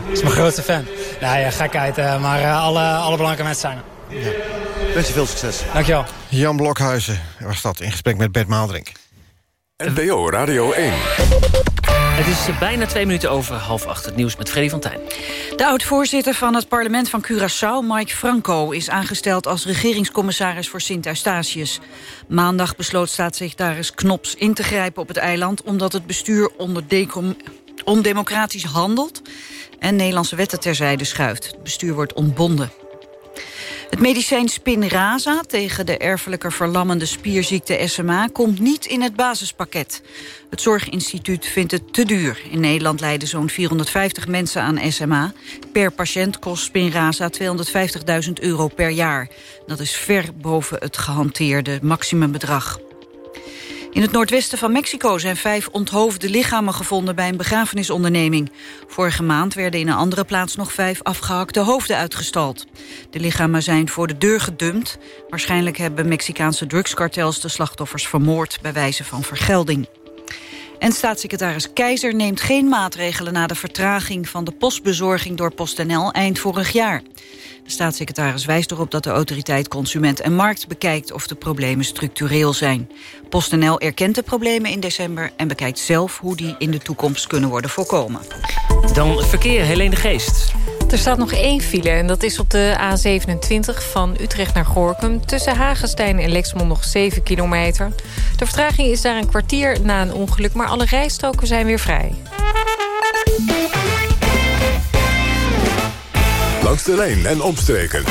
Dat is mijn grootste fan. Nee, ja, gekheid. maar alle, alle belangrijke mensen zijn er. Ja. Ik wens je veel succes. Dankjewel. Jan Blokhuizen was dat in gesprek met Bert Maaldrink. NPO Radio 1. Het is bijna twee minuten over half acht. Het nieuws met Freddy van Tijn. De oud-voorzitter van het parlement van Curaçao, Mike Franco... is aangesteld als regeringscommissaris voor Sint-Eustatius. Maandag besloot staatssecretaris Knops in te grijpen op het eiland... omdat het bestuur ondemocratisch handelt... en Nederlandse wetten terzijde schuift. Het bestuur wordt ontbonden. Het medicijn Spinraza tegen de erfelijke verlammende spierziekte SMA... komt niet in het basispakket. Het Zorginstituut vindt het te duur. In Nederland lijden zo'n 450 mensen aan SMA. Per patiënt kost Spinraza 250.000 euro per jaar. Dat is ver boven het gehanteerde maximumbedrag. In het noordwesten van Mexico zijn vijf onthoofde lichamen gevonden bij een begrafenisonderneming. Vorige maand werden in een andere plaats nog vijf afgehakte hoofden uitgestald. De lichamen zijn voor de deur gedumpt. Waarschijnlijk hebben Mexicaanse drugskartels de slachtoffers vermoord bij wijze van vergelding. En staatssecretaris Keizer neemt geen maatregelen na de vertraging van de postbezorging door PostNL eind vorig jaar. De staatssecretaris wijst erop dat de autoriteit Consument en Markt bekijkt of de problemen structureel zijn. PostNL erkent de problemen in december en bekijkt zelf hoe die in de toekomst kunnen worden voorkomen. Dan verkeer, Helene de Geest. Er staat nog één file en dat is op de A27 van Utrecht naar Gorkum. Tussen Hagenstein en Lexmond nog 7 kilometer. De vertraging is daar een kwartier na een ongeluk, maar alle rijstroken zijn weer vrij. Langs de lijn en omstreken.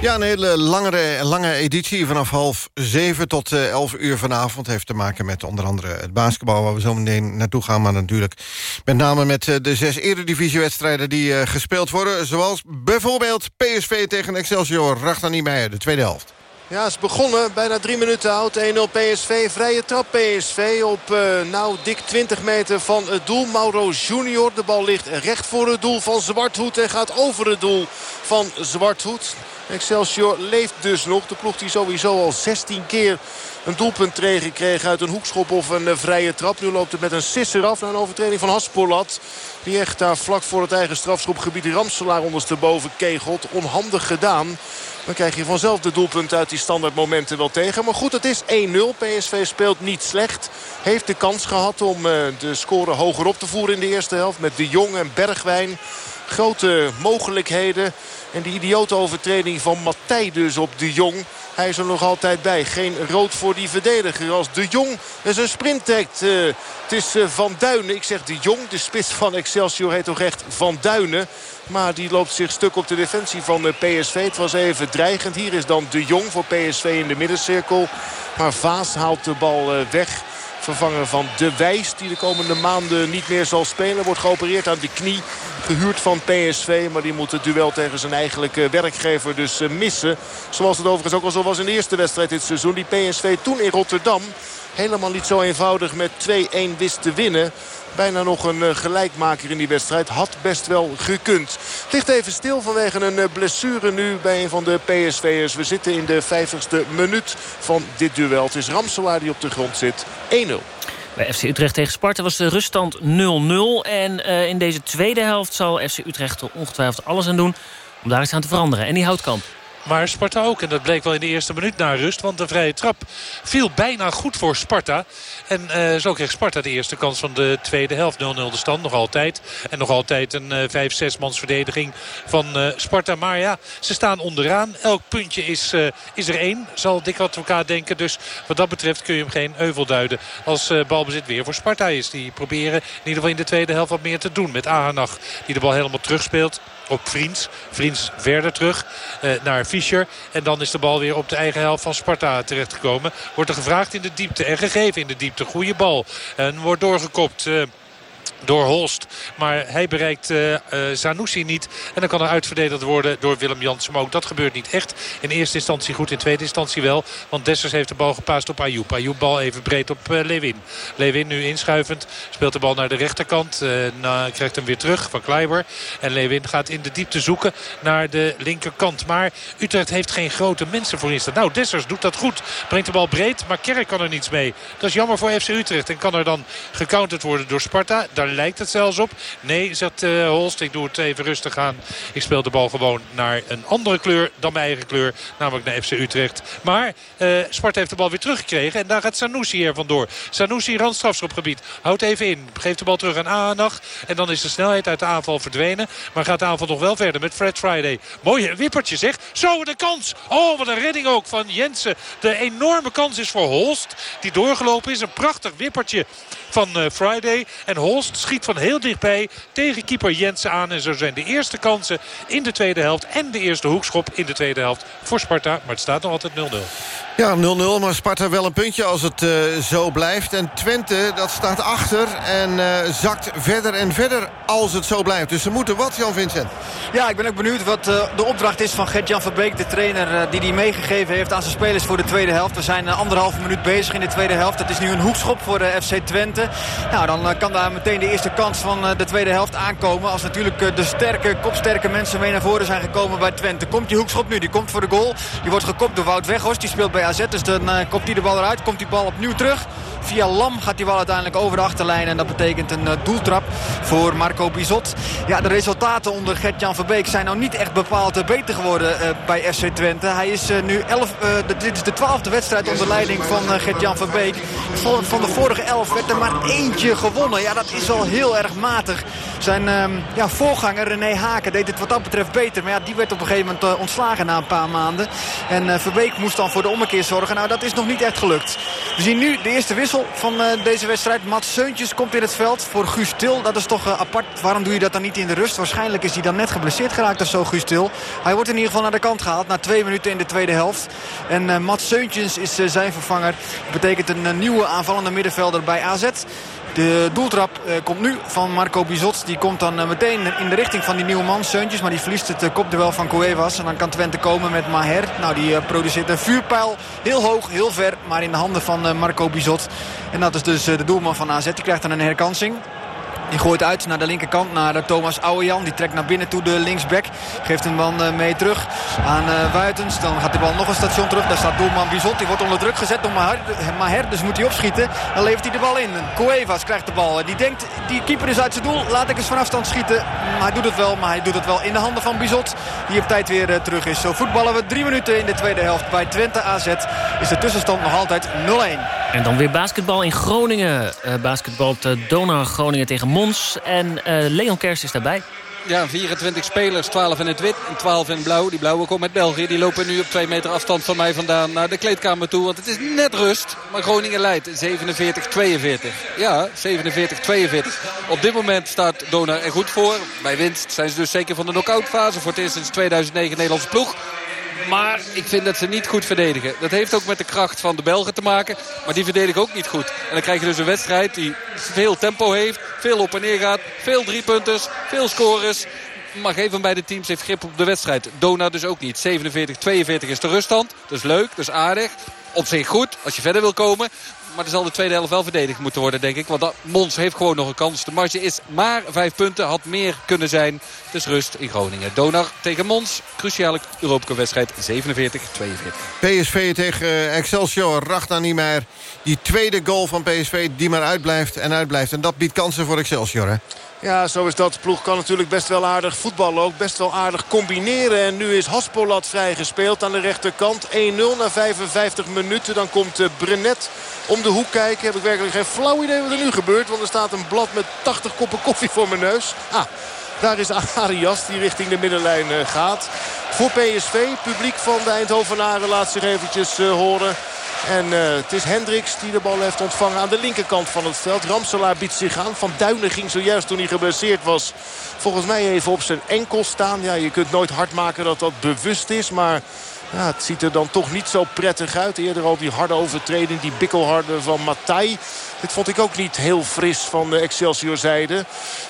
Ja, een hele langere, lange editie vanaf half zeven tot uh, elf uur vanavond. Heeft te maken met onder andere het basketbal... waar we zo meteen naartoe gaan, maar natuurlijk met name met uh, de zes eredivisiewedstrijden... die uh, gespeeld worden, zoals bijvoorbeeld PSV tegen Excelsior. Rachtan Meijer, de tweede helft. Ja, is begonnen. Bijna drie minuten oud. 1-0 PSV. Vrije trap PSV op uh, nou dik 20 meter van het doel. Mauro Junior. De bal ligt recht voor het doel van Zwarthoed. En gaat over het doel van Zwarthoed. Excelsior leeft dus nog. De ploeg die sowieso al 16 keer een doelpunt kreeg uit een hoekschop of een vrije trap. Nu loopt het met een sisser af na een overtreding van Haspolat. Die echt daar vlak voor het eigen strafschopgebied Ramselaar ondersteboven kegelt. Onhandig gedaan. Dan krijg je vanzelf de doelpunt uit die standaard momenten wel tegen. Maar goed, het is 1-0. PSV speelt niet slecht. Heeft de kans gehad om de score hoger op te voeren in de eerste helft. Met De Jong en Bergwijn. Grote mogelijkheden. En die idiote overtreding van Matthij dus op De Jong. Hij is er nog altijd bij. Geen rood voor die verdediger. Als De Jong zijn sprint trekt. Uh, het is uh, Van Duinen. Ik zeg De Jong. De spits van Excelsior heet toch echt Van Duinen. Maar die loopt zich stuk op de defensie van uh, PSV. Het was even dreigend. Hier is dan De Jong voor PSV in de middencirkel. Maar Vaas haalt de bal weg. Vervanger van De Wijs die de komende maanden niet meer zal spelen. Wordt geopereerd aan de knie. Gehuurd van PSV. Maar die moet het duel tegen zijn eigenlijke werkgever dus missen. Zoals het overigens ook al zo was in de eerste wedstrijd dit seizoen. Die PSV toen in Rotterdam helemaal niet zo eenvoudig met 2-1 wist te winnen. Bijna nog een gelijkmaker in die wedstrijd. Had best wel gekund. Ligt even stil vanwege een blessure nu bij een van de PSV'ers. We zitten in de 50ste minuut van dit duel. Het is Ramselaar die op de grond zit. 1-0. Bij FC Utrecht tegen Sparta was de ruststand 0-0. En uh, in deze tweede helft zal FC Utrecht er ongetwijfeld alles aan doen... om daar iets aan te veranderen. En die houdt kamp. Maar Sparta ook. En dat bleek wel in de eerste minuut na rust. Want de vrije trap viel bijna goed voor Sparta. En uh, zo kreeg Sparta de eerste kans van de tweede helft. 0-0 de stand nog altijd. En nog altijd een uh, 5-6 mans verdediging van uh, Sparta. Maar ja, ze staan onderaan. Elk puntje is, is er één, zal Dick Advocaat denken. Dus wat dat betreft kun je hem geen euvel duiden. Als balbezit weer voor Sparta is. Die proberen in ieder geval in de tweede helft wat meer te doen. Met Ahanach die de bal helemaal terugspeelt op Vriends. Vriends verder terug uh, naar Fischer. En dan is de bal weer op de eigen helft van Sparta terechtgekomen. Wordt er gevraagd in de diepte en gegeven in de diepte. Goede bal. En wordt doorgekopt... Uh, door Holst. Maar hij bereikt uh, Zanussi niet. En dan kan er uitverdedigd worden door Willem Jansen. Maar ook dat gebeurt niet echt. In eerste instantie goed, in tweede instantie wel. Want Dessers heeft de bal gepaast op Ayoub. Ayoub bal even breed op uh, Lewin. Lewin nu inschuivend. Speelt de bal naar de rechterkant. Nou, krijgt hem weer terug van Kleiber. En Lewin gaat in de diepte zoeken naar de linkerkant. Maar Utrecht heeft geen grote mensen voor staan. Nou, Dessers doet dat goed. Brengt de bal breed, maar Kerk kan er niets mee. Dat is jammer voor FC Utrecht. En kan er dan gecounterd worden door Sparta. Daar lijkt het zelfs op. Nee, zegt uh, Holst, ik doe het even rustig aan. Ik speel de bal gewoon naar een andere kleur dan mijn eigen kleur. Namelijk naar FC Utrecht. Maar uh, Sparta heeft de bal weer teruggekregen. En daar gaat Sanusi er vandoor. Sanusi randstrafschopgebied. Houdt even in. Geeft de bal terug aan Aanag. En dan is de snelheid uit de aanval verdwenen. Maar gaat de aanval nog wel verder met Fred Friday. Mooie wippertje zeg. Zo de kans. Oh wat een redding ook van Jensen. De enorme kans is voor Holst. Die doorgelopen is. Een prachtig wippertje van uh, Friday. En Holst schiet van heel dichtbij tegen keeper Jensen aan. En zo zijn de eerste kansen in de tweede helft. En de eerste hoekschop in de tweede helft voor Sparta. Maar het staat nog altijd 0-0. Ja, 0-0, maar Sparta wel een puntje als het uh, zo blijft. En Twente, dat staat achter en uh, zakt verder en verder als het zo blijft. Dus ze moeten wat, Jan-Vincent? Ja, ik ben ook benieuwd wat uh, de opdracht is van Gert-Jan Verbeek. De trainer die die meegegeven heeft aan zijn spelers voor de tweede helft. We zijn anderhalve minuut bezig in de tweede helft. Het is nu een hoekschop voor de FC Twente. Nou, dan kan daar meteen de eerste kans van de tweede helft aankomen. Als natuurlijk de sterke, kopsterke mensen mee naar voren zijn gekomen bij Twente. Komt die hoekschop nu, die komt voor de goal. Die wordt gekopt door Wout Weghorst. Die speelt bij Dus dan uh, kopt hij de bal eruit. Komt die bal opnieuw terug. Via Lam gaat die bal uiteindelijk over de achterlijn. En dat betekent een uh, doeltrap voor Marco Bizot. Ja, de resultaten onder Gert-Jan Verbeek zijn nou niet echt bepaald uh, beter geworden uh, bij FC Twente. Hij is nu 11, de, dit is de twaalfde wedstrijd onder leiding van Gert-Jan Verbeek. Van, van de vorige elf werd er maar eentje gewonnen. Ja, dat is wel heel erg matig. Zijn ehm, ja, voorganger René Haken deed het wat dat betreft beter. Maar ja, die werd op een gegeven moment ontslagen na een paar maanden. En Verbeek moest dan voor de ommekeer zorgen. Nou, dat is nog niet echt gelukt. We zien nu de eerste wissel van uh, deze wedstrijd. Mats Seuntjes komt in het veld voor Guus Til. Dat is toch uh, apart. Waarom doe je dat dan niet in de rust? Waarschijnlijk is hij dan net geblesseerd geraakt of zo, Guus Til. Hij wordt in ieder geval naar de kant gehaald na twee minuten in de tweede helft. En uh, Mats Seuntjes is zijn vervanger. Dat betekent een nieuwe aanvallende middenvelder bij AZ. De doeltrap uh, komt nu van Marco Bizot. Die komt dan uh, meteen in de richting van die nieuwe man, Seuntjes. Maar die verliest het uh, kopduel van Cuevas. En dan kan Twente komen met Maher. Nou, die produceert een vuurpijl. Heel hoog, heel ver. Maar in de handen van Marco Bizot. En dat is dus de doelman van AZ. Die krijgt dan een herkansing. Die gooit uit naar de linkerkant naar Thomas Ouwejan. Die trekt naar binnen toe de linksback. Geeft hem dan mee terug aan uh, Wuitens. Dan gaat de bal nog een station terug. Daar staat doelman Bizot. Die wordt onder druk gezet door Maher. Dus moet hij opschieten. Dan levert hij de bal in. Cuevas krijgt de bal. Die denkt, die keeper is uit zijn doel. Laat ik eens van afstand schieten. Maar hij doet het wel. Maar hij doet het wel in de handen van Bizot. Die op tijd weer uh, terug is. Zo voetballen we drie minuten in de tweede helft. Bij Twente AZ is de tussenstand nog altijd 0-1. En dan weer basketbal in Groningen. Uh, basketbal Donau Groningen tegen Mons. En uh, Leon Kers is daarbij. Ja, 24 spelers, 12 in het wit en 12 in blauw. Die blauwe komt met België. Die lopen nu op 2 meter afstand van mij vandaan naar de kleedkamer toe. Want het is net rust. Maar Groningen leidt 47-42. Ja, 47-42. Op dit moment staat Donar er goed voor. Bij winst zijn ze dus zeker van de knock-out fase. Voor het eerst sinds 2009 Nederlandse ploeg. Maar ik vind dat ze niet goed verdedigen. Dat heeft ook met de kracht van de Belgen te maken. Maar die verdedigen ook niet goed. En dan krijg je dus een wedstrijd die veel tempo heeft. Veel op en neer gaat. Veel driepunters. Veel scores. Maar geen van beide teams heeft grip op de wedstrijd. Dona dus ook niet. 47-42 is de ruststand. Dat is leuk. Is aardig. Op zich goed als je verder wil komen. Maar er zal de tweede helft wel verdedigd moeten worden, denk ik. Want dat, Mons heeft gewoon nog een kans. De marge is maar vijf punten. Had meer kunnen zijn. Dus rust in Groningen. Donar tegen Mons. Cruciale Europese wedstrijd 47-42. PSV tegen Excelsior. Rachna Niemeyer. Die tweede goal van PSV die maar uitblijft en uitblijft. En dat biedt kansen voor Excelsior, hè? Ja, zo is dat. De ploeg kan natuurlijk best wel aardig voetballen ook. Best wel aardig combineren. En nu is Haspolat vrijgespeeld aan de rechterkant. 1-0 na 55 minuten. Dan komt Brenet om de hoek kijken. Heb ik werkelijk geen flauw idee wat er nu gebeurt. Want er staat een blad met 80 koppen koffie voor mijn neus. Ah, daar is Arias die richting de middenlijn gaat. Voor PSV, publiek van de Eindhovenaren laat zich eventjes horen. En uh, het is Hendricks die de bal heeft ontvangen aan de linkerkant van het veld. Ramselaar biedt zich aan. Van Duinen ging zojuist toen hij geblesseerd was. Volgens mij even op zijn enkel staan. Ja, je kunt nooit hard maken dat dat bewust is. Maar Ja, het ziet er dan toch niet zo prettig uit. Eerder al die harde overtreding, die bikkelharde van Matai. Dit vond ik ook niet heel fris van de Excelsior zijde.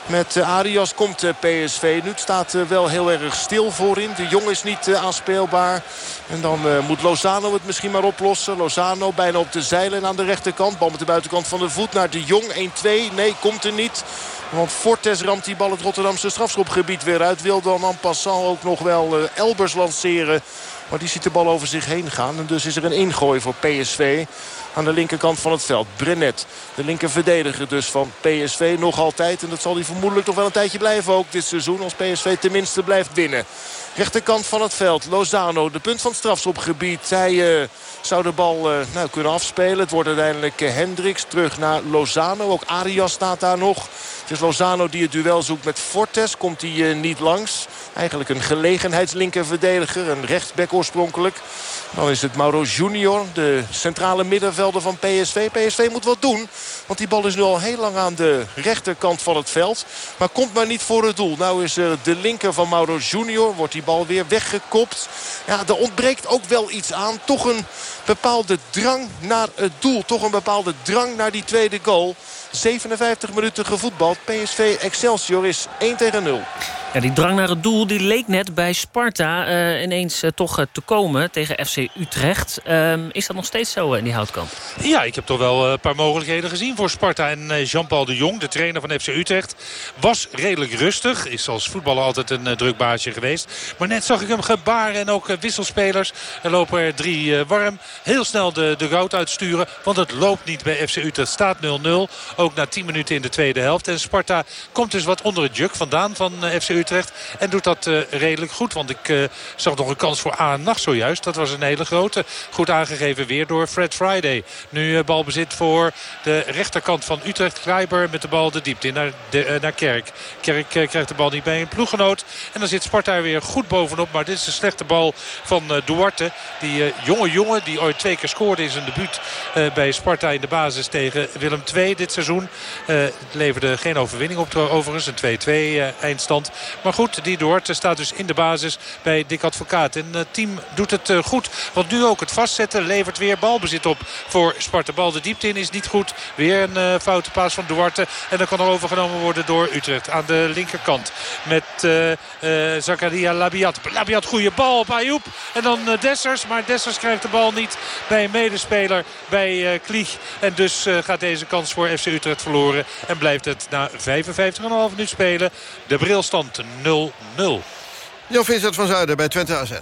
Met uh, Arias komt uh, PSV. Nu staat uh, wel heel erg stil voorin. De Jong is niet aanspeelbaar. En dan moet Lozano het misschien maar oplossen. Lozano bijna op de zeilen aan de rechterkant. Bal met de buitenkant van de voet naar de Jong. 1-2. Nee, komt er niet. Want Fortes ramt die bal het Rotterdamse strafschopgebied weer uit. Wil dan en passant ook nog wel Elbers lanceren. Maar die ziet de bal over zich heen gaan. En dus is er een ingooi voor PSV aan de linkerkant van het veld. Brenet, de linker verdediger dus van PSV nog altijd. En dat zal hij vermoedelijk nog wel een tijdje blijven ook dit seizoen. Als PSV tenminste blijft winnen. Rechterkant van het veld. Lozano, de punt van het strafschopgebied. Hij uh, zou de bal uh, nou, kunnen afspelen. Het wordt uiteindelijk uh, Hendricks terug naar Lozano. Ook Arias staat daar nog. Het is Lozano die het duel zoekt met Fortes. Komt hij niet langs. Eigenlijk een gelegenheidslinkerverdediger. Een rechtsback oorspronkelijk. Dan is het Mauro Junior, de centrale middenvelder van PSV. PSV moet wat doen, want die bal is nu al heel lang aan de rechterkant van het veld. Maar komt maar niet voor het doel. Nou is er de linker van Mauro Junior, wordt die bal weer weggekopt. Ja, er ontbreekt ook wel iets aan. Toch een bepaalde drang naar het doel. Toch een bepaalde drang naar die tweede goal. 57 minuten gevoetbald. PSV Excelsior is 1 tegen 0. Ja, die drang naar het doel die leek net bij Sparta uh, ineens uh, toch uh, te komen tegen FC Utrecht. Ehm, is dat nog steeds zo in die houtkamp? Ja, ik heb toch wel een paar mogelijkheden gezien voor Sparta. En Jean-Paul de Jong, de trainer van FC Utrecht, was redelijk rustig. Is als voetballer altijd een druk baasje geweest. Maar net zag ik hem gebaren en ook wisselspelers. Er lopen er drie warm. Heel snel de, de goud uitsturen, want het loopt niet bij FC Utrecht. Staat 0-0, ook na 10 minuten in de tweede helft. En Sparta komt dus wat onder het juk vandaan van FC Utrecht. Utrecht. En doet dat uh, redelijk goed. Want ik uh, zag nog een kans voor Nacht zojuist. Dat was een hele grote. Goed aangegeven weer door Fred Friday. Nu uh, balbezit voor de rechterkant van Utrecht. Kleiber met de bal de diepte in naar, de, naar Kerk. Kerk krijgt de bal niet bij een ploeggenoot. En dan zit Sparta weer goed bovenop. Maar dit is een slechte bal van Duarte. Die jonge jongen die ooit twee keer scoorde in zijn debuut bij Sparta in de basis tegen Willem II dit seizoen. het leverde geen overwinning op overigens. Een 2-2 eindstand. Maar goed, die Doort staat dus in de basis bij Dick Advocaat. En het team doet het eh, goed. Want nu ook het vastzetten levert weer balbezit op voor Sparta. Bal de diepte in is niet goed. Weer een uh, foute paas van Duarte. En dan kan er overgenomen worden door Utrecht aan de linkerkant. Met uh, Zakaria Labiat. Labiat goede bal op Ayoub. En dan Dessers. Maar Dessers krijgt de bal niet bij een medespeler bij Klieg. En dus gaat deze kans voor FC Utrecht verloren. En blijft het na 55,5 minuut spelen. De brilstand 0-0. Jan Vincent van Zuiden bij Twente AZ.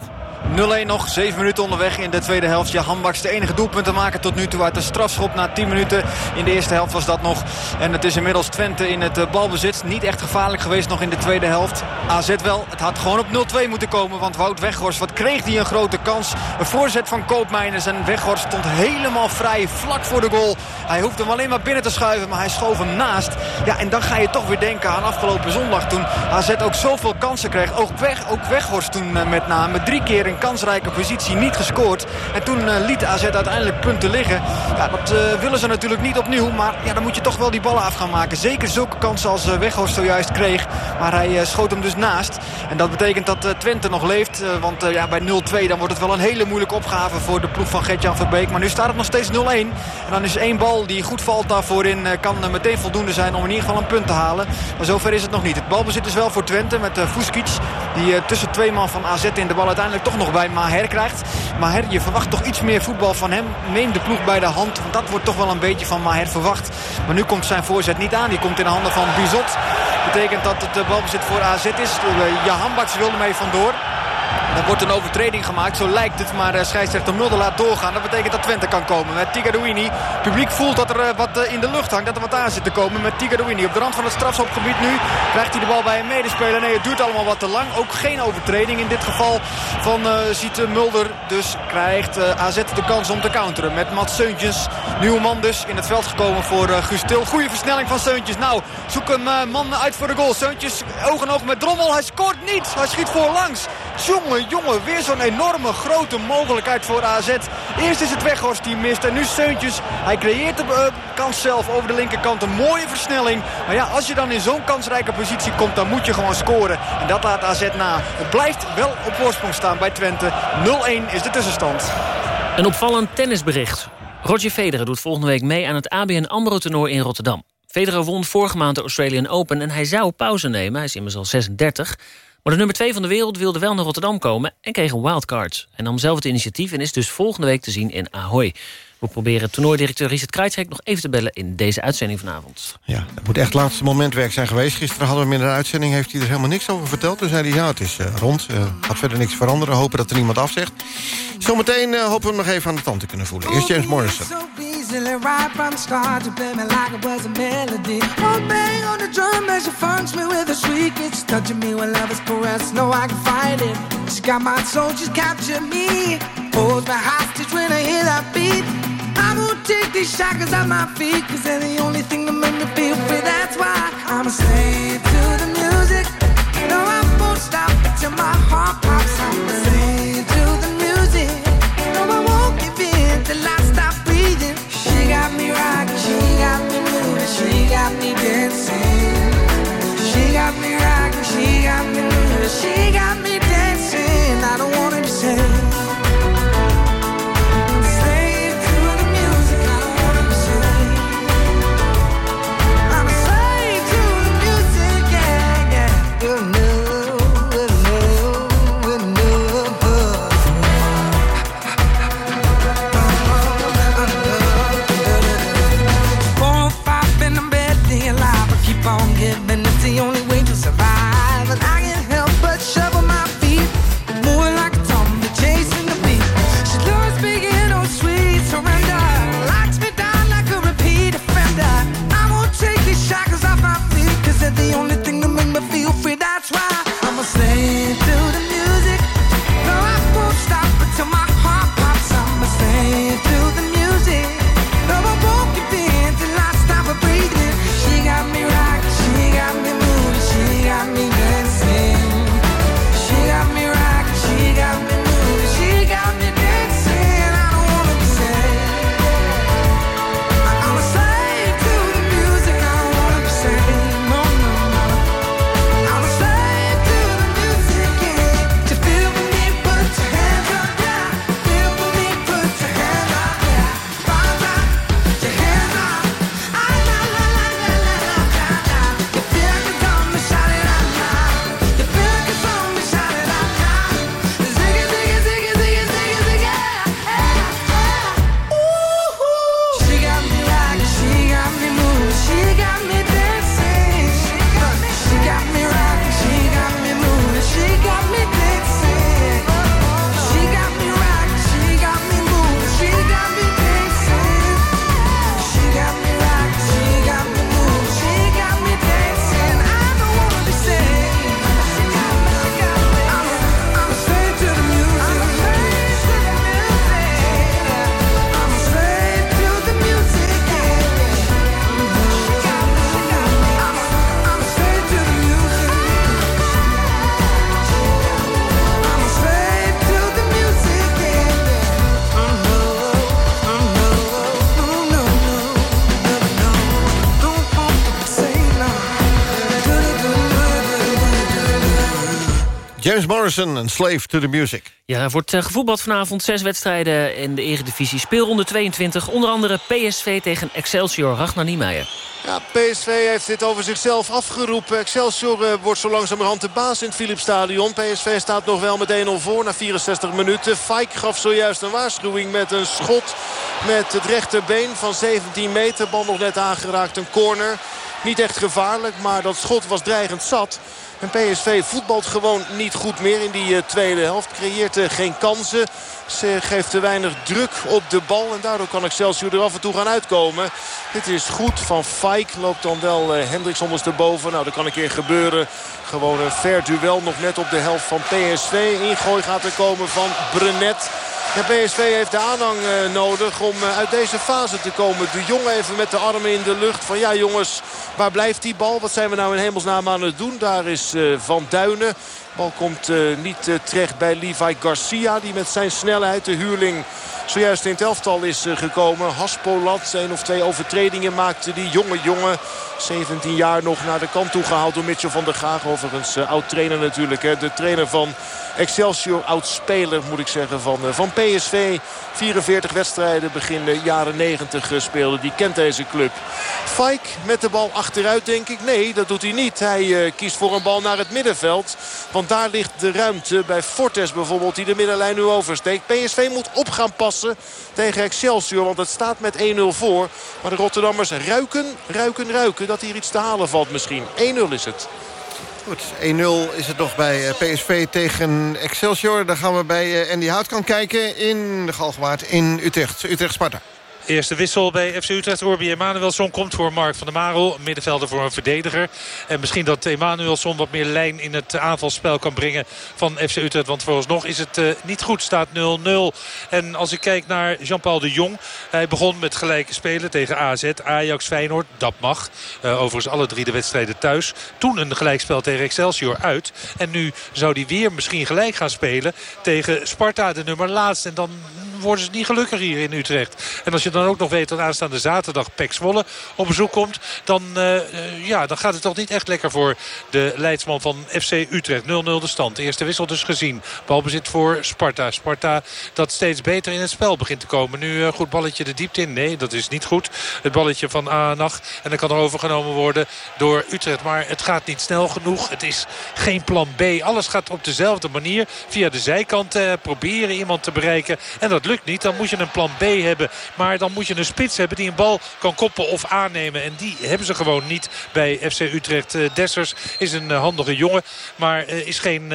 0-1 nog, 7 minuten onderweg in de tweede helft. Jan Baks de enige doelpunt te maken tot nu toe uit de strafschop na 10 minuten. In de eerste helft was dat nog. En het is inmiddels Twente in het balbezit. Niet echt gevaarlijk geweest nog in de tweede helft. AZ wel. Het had gewoon op 0-2 moeten komen. Want Wout Weghorst, wat kreeg hij een grote kans. Een voorzet van Koopmeiners. En Weghorst stond helemaal vrij vlak voor de goal. Hij hoefde hem alleen maar binnen te schuiven. Maar hij schoof hem naast. Ja, en dan ga je toch weer denken aan afgelopen zondag. Toen AZ ook zoveel kansen kreeg. Ook, weg, ook Weghorst toen met name. Drie keer een kansrijke positie niet gescoord. En toen uh, liet AZ uiteindelijk punten liggen. Ja, dat uh, willen ze natuurlijk niet opnieuw. Maar ja, dan moet je toch wel die ballen af gaan maken. Zeker zulke kansen als uh, Weghorst zojuist kreeg. Maar hij schoot hem dus naast. En dat betekent dat Twente nog leeft. want ja, bij 0-2 dan wordt het wel een hele moeilijke opgave voor de ploeg van Gertjan Verbeek. Maar nu staat het nog steeds 0-1. En dan is één bal die goed valt daarvoor in. kan meteen voldoende zijn om in ieder geval een punt te halen. Maar zover is het nog niet. Het balbezit is wel voor Twente met Fuskic. Die tussen twee man van AZ in de bal uiteindelijk toch nog bij Maher krijgt. Maher, je verwacht toch iets meer voetbal van hem. Neem de ploeg bij de hand, want dat wordt toch wel een beetje van Maher verwacht. Maar nu komt zijn voorzet niet aan. Die komt in de handen van Bizot. Betekent dat het eh, balbezit voor AZ is. Eh, Jahan Baks wilde mee vandoor. Er wordt een overtreding gemaakt, zo lijkt het. Maar uh, scheidsrechter Mulder laat doorgaan. Dat betekent dat Twente kan komen met Tigaduini. Het publiek voelt dat er uh, wat uh, in de lucht hangt. Dat er wat aan zit te komen met Tigaduini. Op de rand van het strafschopgebied nu krijgt hij de bal bij een medespeler. Nee, het duurt allemaal wat te lang. Ook geen overtreding in dit geval van Ziet Mulder. Dus krijgt AZ de kans om te counteren met Mats Seuntjes. Nieuwe man dus in het veld gekomen voor Guus Til. Goede versnelling van Seuntjes. Nou, zoek een man uit voor de goal. Seuntjes oog en oog met Drommel. Hij scoort niet. Hij schiet voorlangs. Jongen, jongen, weer zo'n enorme grote mogelijkheid voor AZ. Eerst is het Weghorst die mist en nu Seuntjes. Hij creëert de uh, kans zelf over de linkerkant. Een mooie versnelling. Maar ja, als je dan in zo'n kansrijke positie komt, dan moet je gewoon scoren. En dat laat AZ na. Het blijft wel op voorsprong staan bij Twente. 0-1 is de tussenstand. Een opvallend tennisbericht. Roger Federer doet volgende week mee aan het ABN AMRO-toernooi in Rotterdam. Federer won vorige maand de Australian Open en hij zou pauze nemen. Hij is immers al 36. Maar de nummer 2 van de wereld wilde wel naar Rotterdam komen... en kreeg een wildcard. Hij nam zelf het initiatief en is dus volgende week te zien in Ahoy. We proberen toernooidirecteur Richard Kruijtsek nog even te bellen... in deze uitzending vanavond. Ja, het moet echt het laatste momentwerk zijn geweest. Gisteren hadden we hem in de uitzending, heeft hij er helemaal niks over verteld. Toen zei hij, ja, het is uh, rond, uh, gaat verder niks veranderen. Hopen dat er niemand afzegt. Zometeen uh, hopen we hem nog even aan de tand te kunnen voelen. Eerst James Morrison. easily right from the start to play me like it was a melody. One bang on the drum as she funks me with a shriek. It's touching me when love is caressed. No, I can fight it. She got my soul, she's captured me. Holds my hostage when I hear that beat. I won't take these shackles off my feet, cause they're the only thing that make me feel free. That's why I'm a slave to the music. No, I won't stop till my heart James Morrison, een slave to the music. Ja, er wordt uh, gevoetbald vanavond. Zes wedstrijden in de Eredivisie. Speelronde 22. Onder andere PSV tegen Excelsior. Ragnar Niemeyer. Ja, PSV heeft dit over zichzelf afgeroepen. Excelsior uh, wordt zo langzamerhand de baas in het Philipsstadion. PSV staat nog wel met 1-0 voor na 64 minuten. Fike gaf zojuist een waarschuwing met een schot met het rechterbeen van 17 meter. Bal nog net aangeraakt, een corner. Niet echt gevaarlijk, maar dat schot was dreigend zat. En PSV voetbalt gewoon niet goed meer in die uh, tweede helft. Creëert uh, geen kansen. Ze geeft te weinig druk op de bal. En daardoor kan Excelsior er af en toe gaan uitkomen. Dit is goed van Fijk. Loopt dan wel uh, Hendricks ondersteboven. Nou, dat kan een keer gebeuren. Gewoon een fair duel nog net op de helft van PSV. Ingooi gaat er komen van Brenet. En PSV heeft de aanhang uh, nodig om uh, uit deze fase te komen. De jongen even met de armen in de lucht. Van ja jongens, waar blijft die bal? Wat zijn we nou in hemelsnaam aan het doen? Daar is Van Duinen. Bal komt niet terecht bij Levi Garcia. Die met zijn snelheid, de huurling zojuist in het elftal is gekomen. Haspolat, een of twee overtredingen maakte die jonge jongen. 17 jaar nog naar de kant toe gehaald door Mitchell van der Gaag. Overigens uh, oud-trainer natuurlijk. Hè. De trainer van Excelsior, oud-speler moet ik zeggen van, uh, van PSV. 44 wedstrijden begin de jaren 90 gespeeld. Die kent deze club. Fike met de bal achteruit denk ik. Nee, dat doet hij niet. Hij kiest voor een bal naar het middenveld. Want daar ligt de ruimte bij Fortes bijvoorbeeld. Die de middenlijn nu oversteekt. PSV moet op gaan passen tegen Excelsior. Want het staat met 1-0 voor. Maar de Rotterdammers ruiken, ruiken, ruiken dat hier iets te halen valt misschien. 1-0 is het. Goed, 1-0 is het nog bij eh, PSV tegen Excelsior. Dan gaan we bij eh, Andy Houtkamp kijken in de Galgenwaard in Utrecht. Utrecht-Sparta. Eerste wissel bij FC Utrecht. Orbi Emanuelson komt voor Mark van der Marel. Middenvelder voor een verdediger. En misschien dat Emanuelson wat meer lijn in het aanvalspel kan brengen van FC Utrecht. Want vooralsnog is het uh, niet goed. Staat 0-0. En als ik kijk naar Jean-Paul de Jong. Hij begon met gelijke spelen tegen AZ, Ajax, Feyenoord. Dat mag. Uh, overigens alle drie de wedstrijden thuis. Toen een gelijkspel tegen Excelsior uit. En nu zou hij weer misschien gelijk gaan spelen tegen Sparta, de nummer laatst. En dan worden ze niet gelukkig hier in Utrecht. En als je dan ook nog weet dat aanstaande zaterdag Pek Zwolle op bezoek komt... Dan, uh, ja, dan gaat het toch niet echt lekker voor de leidsman van FC Utrecht. 0-0 de stand. Eerste wissel dus gezien. Balbezit voor Sparta. Sparta dat steeds beter in het spel begint te komen. Nu uh, goed balletje de diepte in. Nee, dat is niet goed. Het balletje van Anach. En dan kan er overgenomen worden door Utrecht. Maar het gaat niet snel genoeg. Het is geen plan B. Alles gaat op dezelfde manier. Via de zijkant proberen iemand te bereiken. En dat lukt niet. Dan moet je een plan B hebben. Maar dan moet je een spits hebben die een bal kan koppen of aannemen. En die hebben ze gewoon niet bij FC Utrecht. Uh, Dessers is een uh, handige jongen. Maar uh, is geen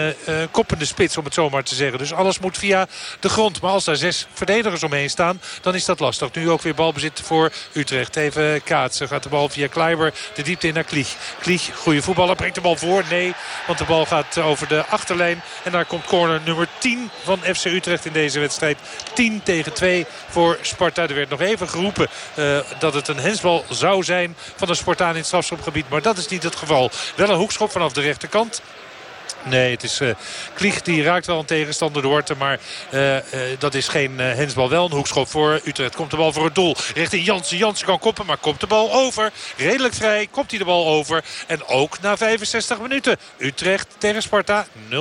koppende spits om het zo maar te zeggen. Dus alles moet via de grond. Maar als daar zes verdedigers omheen staan. Dan is dat lastig. Nu ook weer balbezit voor Utrecht. Even kaatsen. Gaat de bal via Kleiber de diepte in naar Klieg. Klieg, goede voetballer. Brengt de bal voor. Nee, want de bal gaat over de achterlijn. En daar komt corner nummer 10 van FC Utrecht in deze wedstrijd. 10 tegen 2 voor Sparta. Er werd nog even geroepen uh, dat het een hensbal zou zijn van de Spartaan in het strafschopgebied. Maar dat is niet het geval. Wel een hoekschop vanaf de rechterkant. Nee, het is uh, Klieg die raakt wel een tegenstander Duarte. Maar uh, uh, dat is geen hensbal. Wel een hoekschop voor Utrecht. Komt de bal voor het doel. Richting Jansen. Jansen kan koppen, maar komt de bal over. Redelijk vrij. Komt hij de bal over. En ook na 65 minuten. Utrecht tegen Sparta 0-0.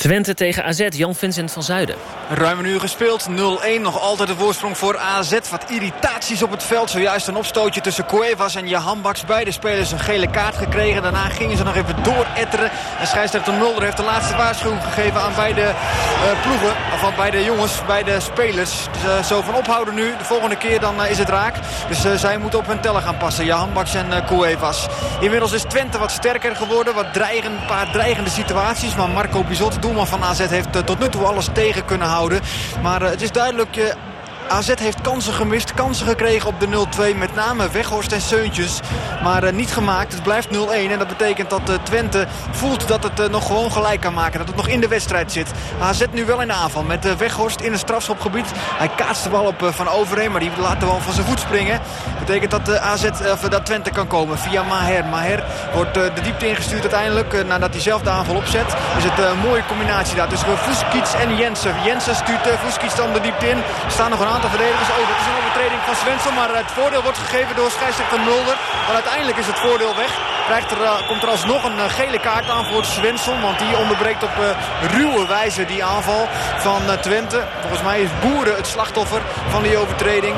Twente tegen AZ, Jan Vincent van Zuiden. Ruim een uur gespeeld, 0-1. Nog altijd de voorsprong voor AZ. Wat irritaties op het veld. Zojuist een opstootje tussen Cuevas en Jahan Baks. Beide spelers een gele kaart gekregen. Daarna gingen ze nog even dooretteren. En scheidsrechter Mulder heeft de laatste waarschuwing gegeven aan beide uh, ploegen. Of aan beide jongens, beide spelers. Dus uh, zo van ophouden nu. De volgende keer dan uh, is het raak. Dus zij moeten op hun teller gaan passen. Jahan Baks en Cuevas. Inmiddels is Twente wat sterker geworden. Wat dreigen, een paar dreigende situaties. Maar Marco Bizot, doelman van AZ, heeft tot nu toe alles tegen kunnen houden. Maar het is duidelijk... AZ heeft kansen gemist, kansen gekregen op de 0-2. Met name Weghorst en Seuntjes. Maar uh, niet gemaakt. Het blijft 0-1. En dat betekent dat uh, Twente voelt dat het uh, nog gewoon gelijk kan maken. Dat het nog in de wedstrijd zit. AZ nu wel in de aanval met Weghorst in het strafschopgebied. Hij kaatst de bal op Van Overheen. Maar die laat de van zijn voet springen. Dat betekent dat, AZ, dat Twente kan komen via Maher. Maher wordt de diepte ingestuurd uiteindelijk. nadat hij zelf de aanval opzet. Is het een mooie combinatie daar tussen Fuskic en Jensen. Jensen stuurt Fuskic dan de diepte in. Er staan nog een aantal verdedigers over. Het is een overtreding van Svensson, maar het voordeel wordt gegeven door scheidsrechter Mulder. Maar uiteindelijk is het voordeel weg. Krijgt er, uh, komt er alsnog een uh, gele kaart aan voor Svensson, want die onderbreekt op uh, ruwe wijze die aanval van Twente. Volgens mij is Boeren het slachtoffer van die overtreding.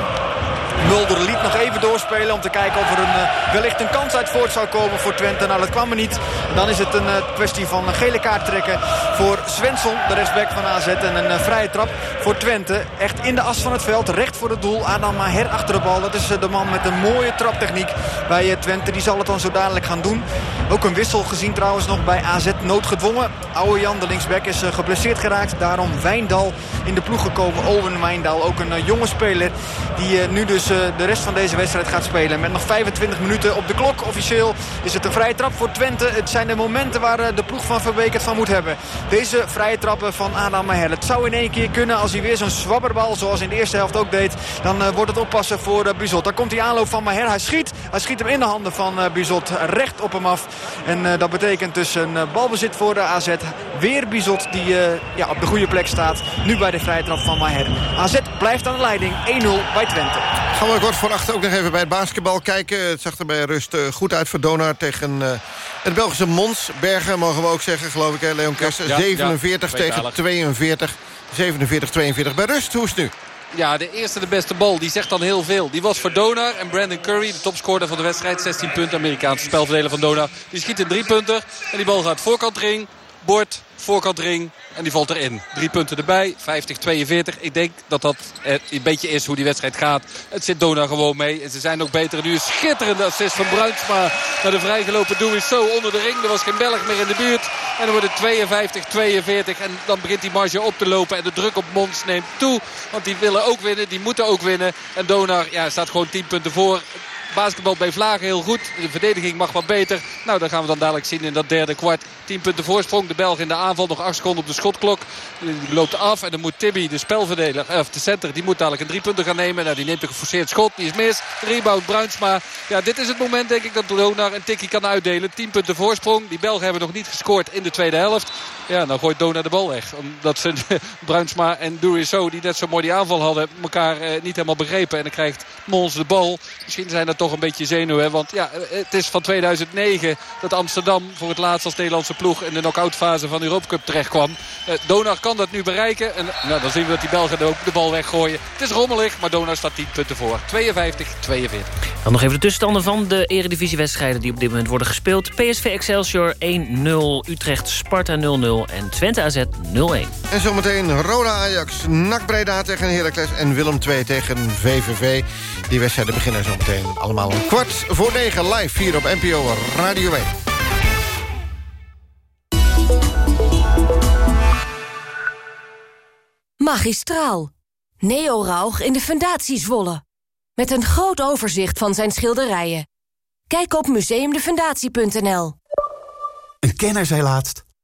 Mulder liet nog even doorspelen om te kijken of er een, uh, wellicht een kans uit voort zou komen voor Twente. Nou, dat kwam er niet. Dan is het een uh, kwestie van een gele kaart trekken voor Svensson, de rechtsback van AZ. En een uh, vrije trap voor Twente. Echt in de as van het veld, recht voor het doel. Adam Maher achter de bal. Dat is de man met een mooie traptechniek bij Twente. Die zal het dan zo dadelijk gaan doen. Ook een wissel gezien trouwens nog bij AZ noodgedwongen. Oude Jan, de linksback, is geblesseerd geraakt. Daarom Wijndal in de ploeg gekomen. Owen Wijndal, ook een jonge speler die nu dus de rest van deze wedstrijd gaat spelen. Met nog 25 minuten op de klok. Officieel is het een vrije trap voor Twente. Het zijn de momenten waar de ploeg van Verbeek het van moet hebben. Deze vrije trappen van Adam Maher. Het zou in één keer kunnen als hij weer zo'n zwabberbal zoals in de eerste helft ook deed. Dan wordt het oppassen voor uh, Bizot. Dan komt die aanloop van Maher. Hij schiet. Hij schiet hem in de handen van uh, Bizot. Recht op hem af. En dat betekent dus een balbezit voor de AZ. Weer Bizot die ja, op de goede plek staat. Nu bij de vrije trap van Maher. AZ blijft aan de leiding. 1-0 bij Twente. Gaan we kort voor achter ook nog even bij het basketbal kijken. Het zag er bij rust goed uit voor Donar tegen het Belgische Mons. Bergen mogen we ook zeggen, geloof ik, hè, Leon Kersten. Ja, 47 ja, tegen 42. 47-42 bij rust. Hoe is het nu? Ja, de eerste de beste bal, die zegt dan heel veel. Die was voor Donar en Brandon Curry, de topscorer van de wedstrijd. 16 punten, Amerikaanse spelverdeler van Donar. Die schiet een drie punten en die bal gaat voorkant ring, bord, voorkant ring. En die valt erin. Drie punten erbij. 50-42. Ik denk dat dat een beetje is hoe die wedstrijd gaat. Het zit Dona gewoon mee. En ze zijn ook beter. nu een schitterende assist van Bruinsma. Naar de vrijgelopen doe is zo onder de ring. Er was geen Belg meer in de buurt. En dan wordt het 52-42. En dan begint die marge op te lopen. En de druk op Mons neemt toe. Want die willen ook winnen. Die moeten ook winnen. En Donar ja, staat gewoon 10 punten voor. Basketbal bij Vlagen heel goed. De verdediging mag wat beter. Nou, dat gaan we dan dadelijk zien in dat derde kwart. 10 punten voorsprong. De Belg in de aanval. Nog 8 seconden op de schotklok. Die loopt af. En dan moet Tibby, de spelverdeler, of de center, die moet dadelijk een drie punten gaan nemen. Nou, die neemt een geforceerd schot. Die is mis. Rebound Bruinsma. Ja, dit is het moment denk ik dat Donar een tikkie kan uitdelen. 10 punten voorsprong. Die Belgen hebben nog niet gescoord in de tweede helft. Ja, dan gooit Donar de bal weg. Omdat ze Bruinsma en Duriso, die net zo mooi die aanval hadden, elkaar eh, niet helemaal begrepen. En dan krijgt Mons de bal. Misschien zijn dat toch een beetje zenuwen. Want ja, het is van 2009 dat Amsterdam voor het laatst als Nederlandse ploeg in de knock-outfase van de Europa Cup terecht kwam. Eh, kan dat nu bereiken. En nou, dan zien we dat die Belgen ook de bal weggooien. Het is rommelig, maar Donar staat 10 punten voor. 52, 42. Dan nog even de tussenstanden van de eredivisiewedstrijden die op dit moment worden gespeeld. PSV Excelsior 1-0, Utrecht Sparta 0-0 en Twente AZ 0-1. En zometeen Roda Ajax, NAC Breda tegen Heracles en Willem 2 tegen VVV. Die wedstrijden beginnen zometeen allemaal om kwart voor negen live hier op NPO Radio 1. Magistraal. Neo Rauch in de Fundatie Zwolle. Met een groot overzicht van zijn schilderijen. Kijk op museumdefundatie.nl. Een kenner zei laatst...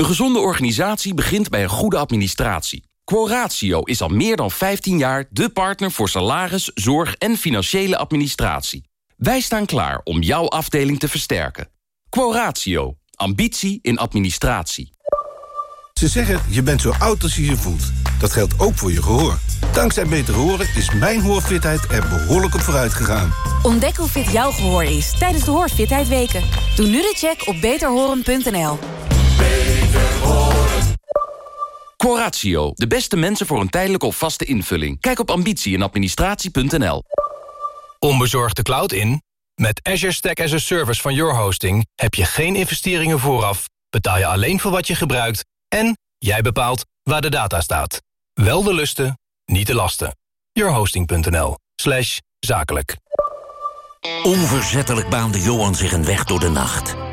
Een gezonde organisatie begint bij een goede administratie. Quoratio is al meer dan 15 jaar de partner voor salaris, zorg en financiële administratie. Wij staan klaar om jouw afdeling te versterken. Quoratio. Ambitie in administratie. Ze zeggen, je bent zo oud als je je voelt. Dat geldt ook voor je gehoor. Dankzij Beter Horen is mijn hoorfitheid er behoorlijk op vooruit gegaan. Ontdek hoe fit jouw gehoor is tijdens de Hoorfitheid Weken. Doe nu de check op beterhoren.nl. Coratio, de beste mensen voor een tijdelijke of vaste invulling. Kijk op ambitie en administratie.nl. Onbezorgd de cloud in? Met Azure Stack as a Service van Your Hosting... heb je geen investeringen vooraf, betaal je alleen voor wat je gebruikt... en jij bepaalt waar de data staat. Wel de lusten, niet de lasten. Yourhosting.nl slash zakelijk. Onverzettelijk baande Johan zich een weg door de nacht.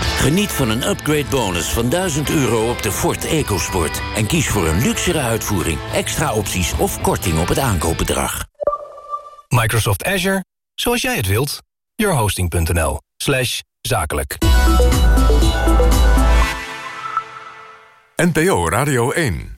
Geniet van een upgrade bonus van 1000 euro op de Ford EcoSport. En kies voor een luxere uitvoering, extra opties of korting op het aankoopbedrag. Microsoft Azure, zoals jij het wilt. Yourhosting.nl slash zakelijk. NPO Radio 1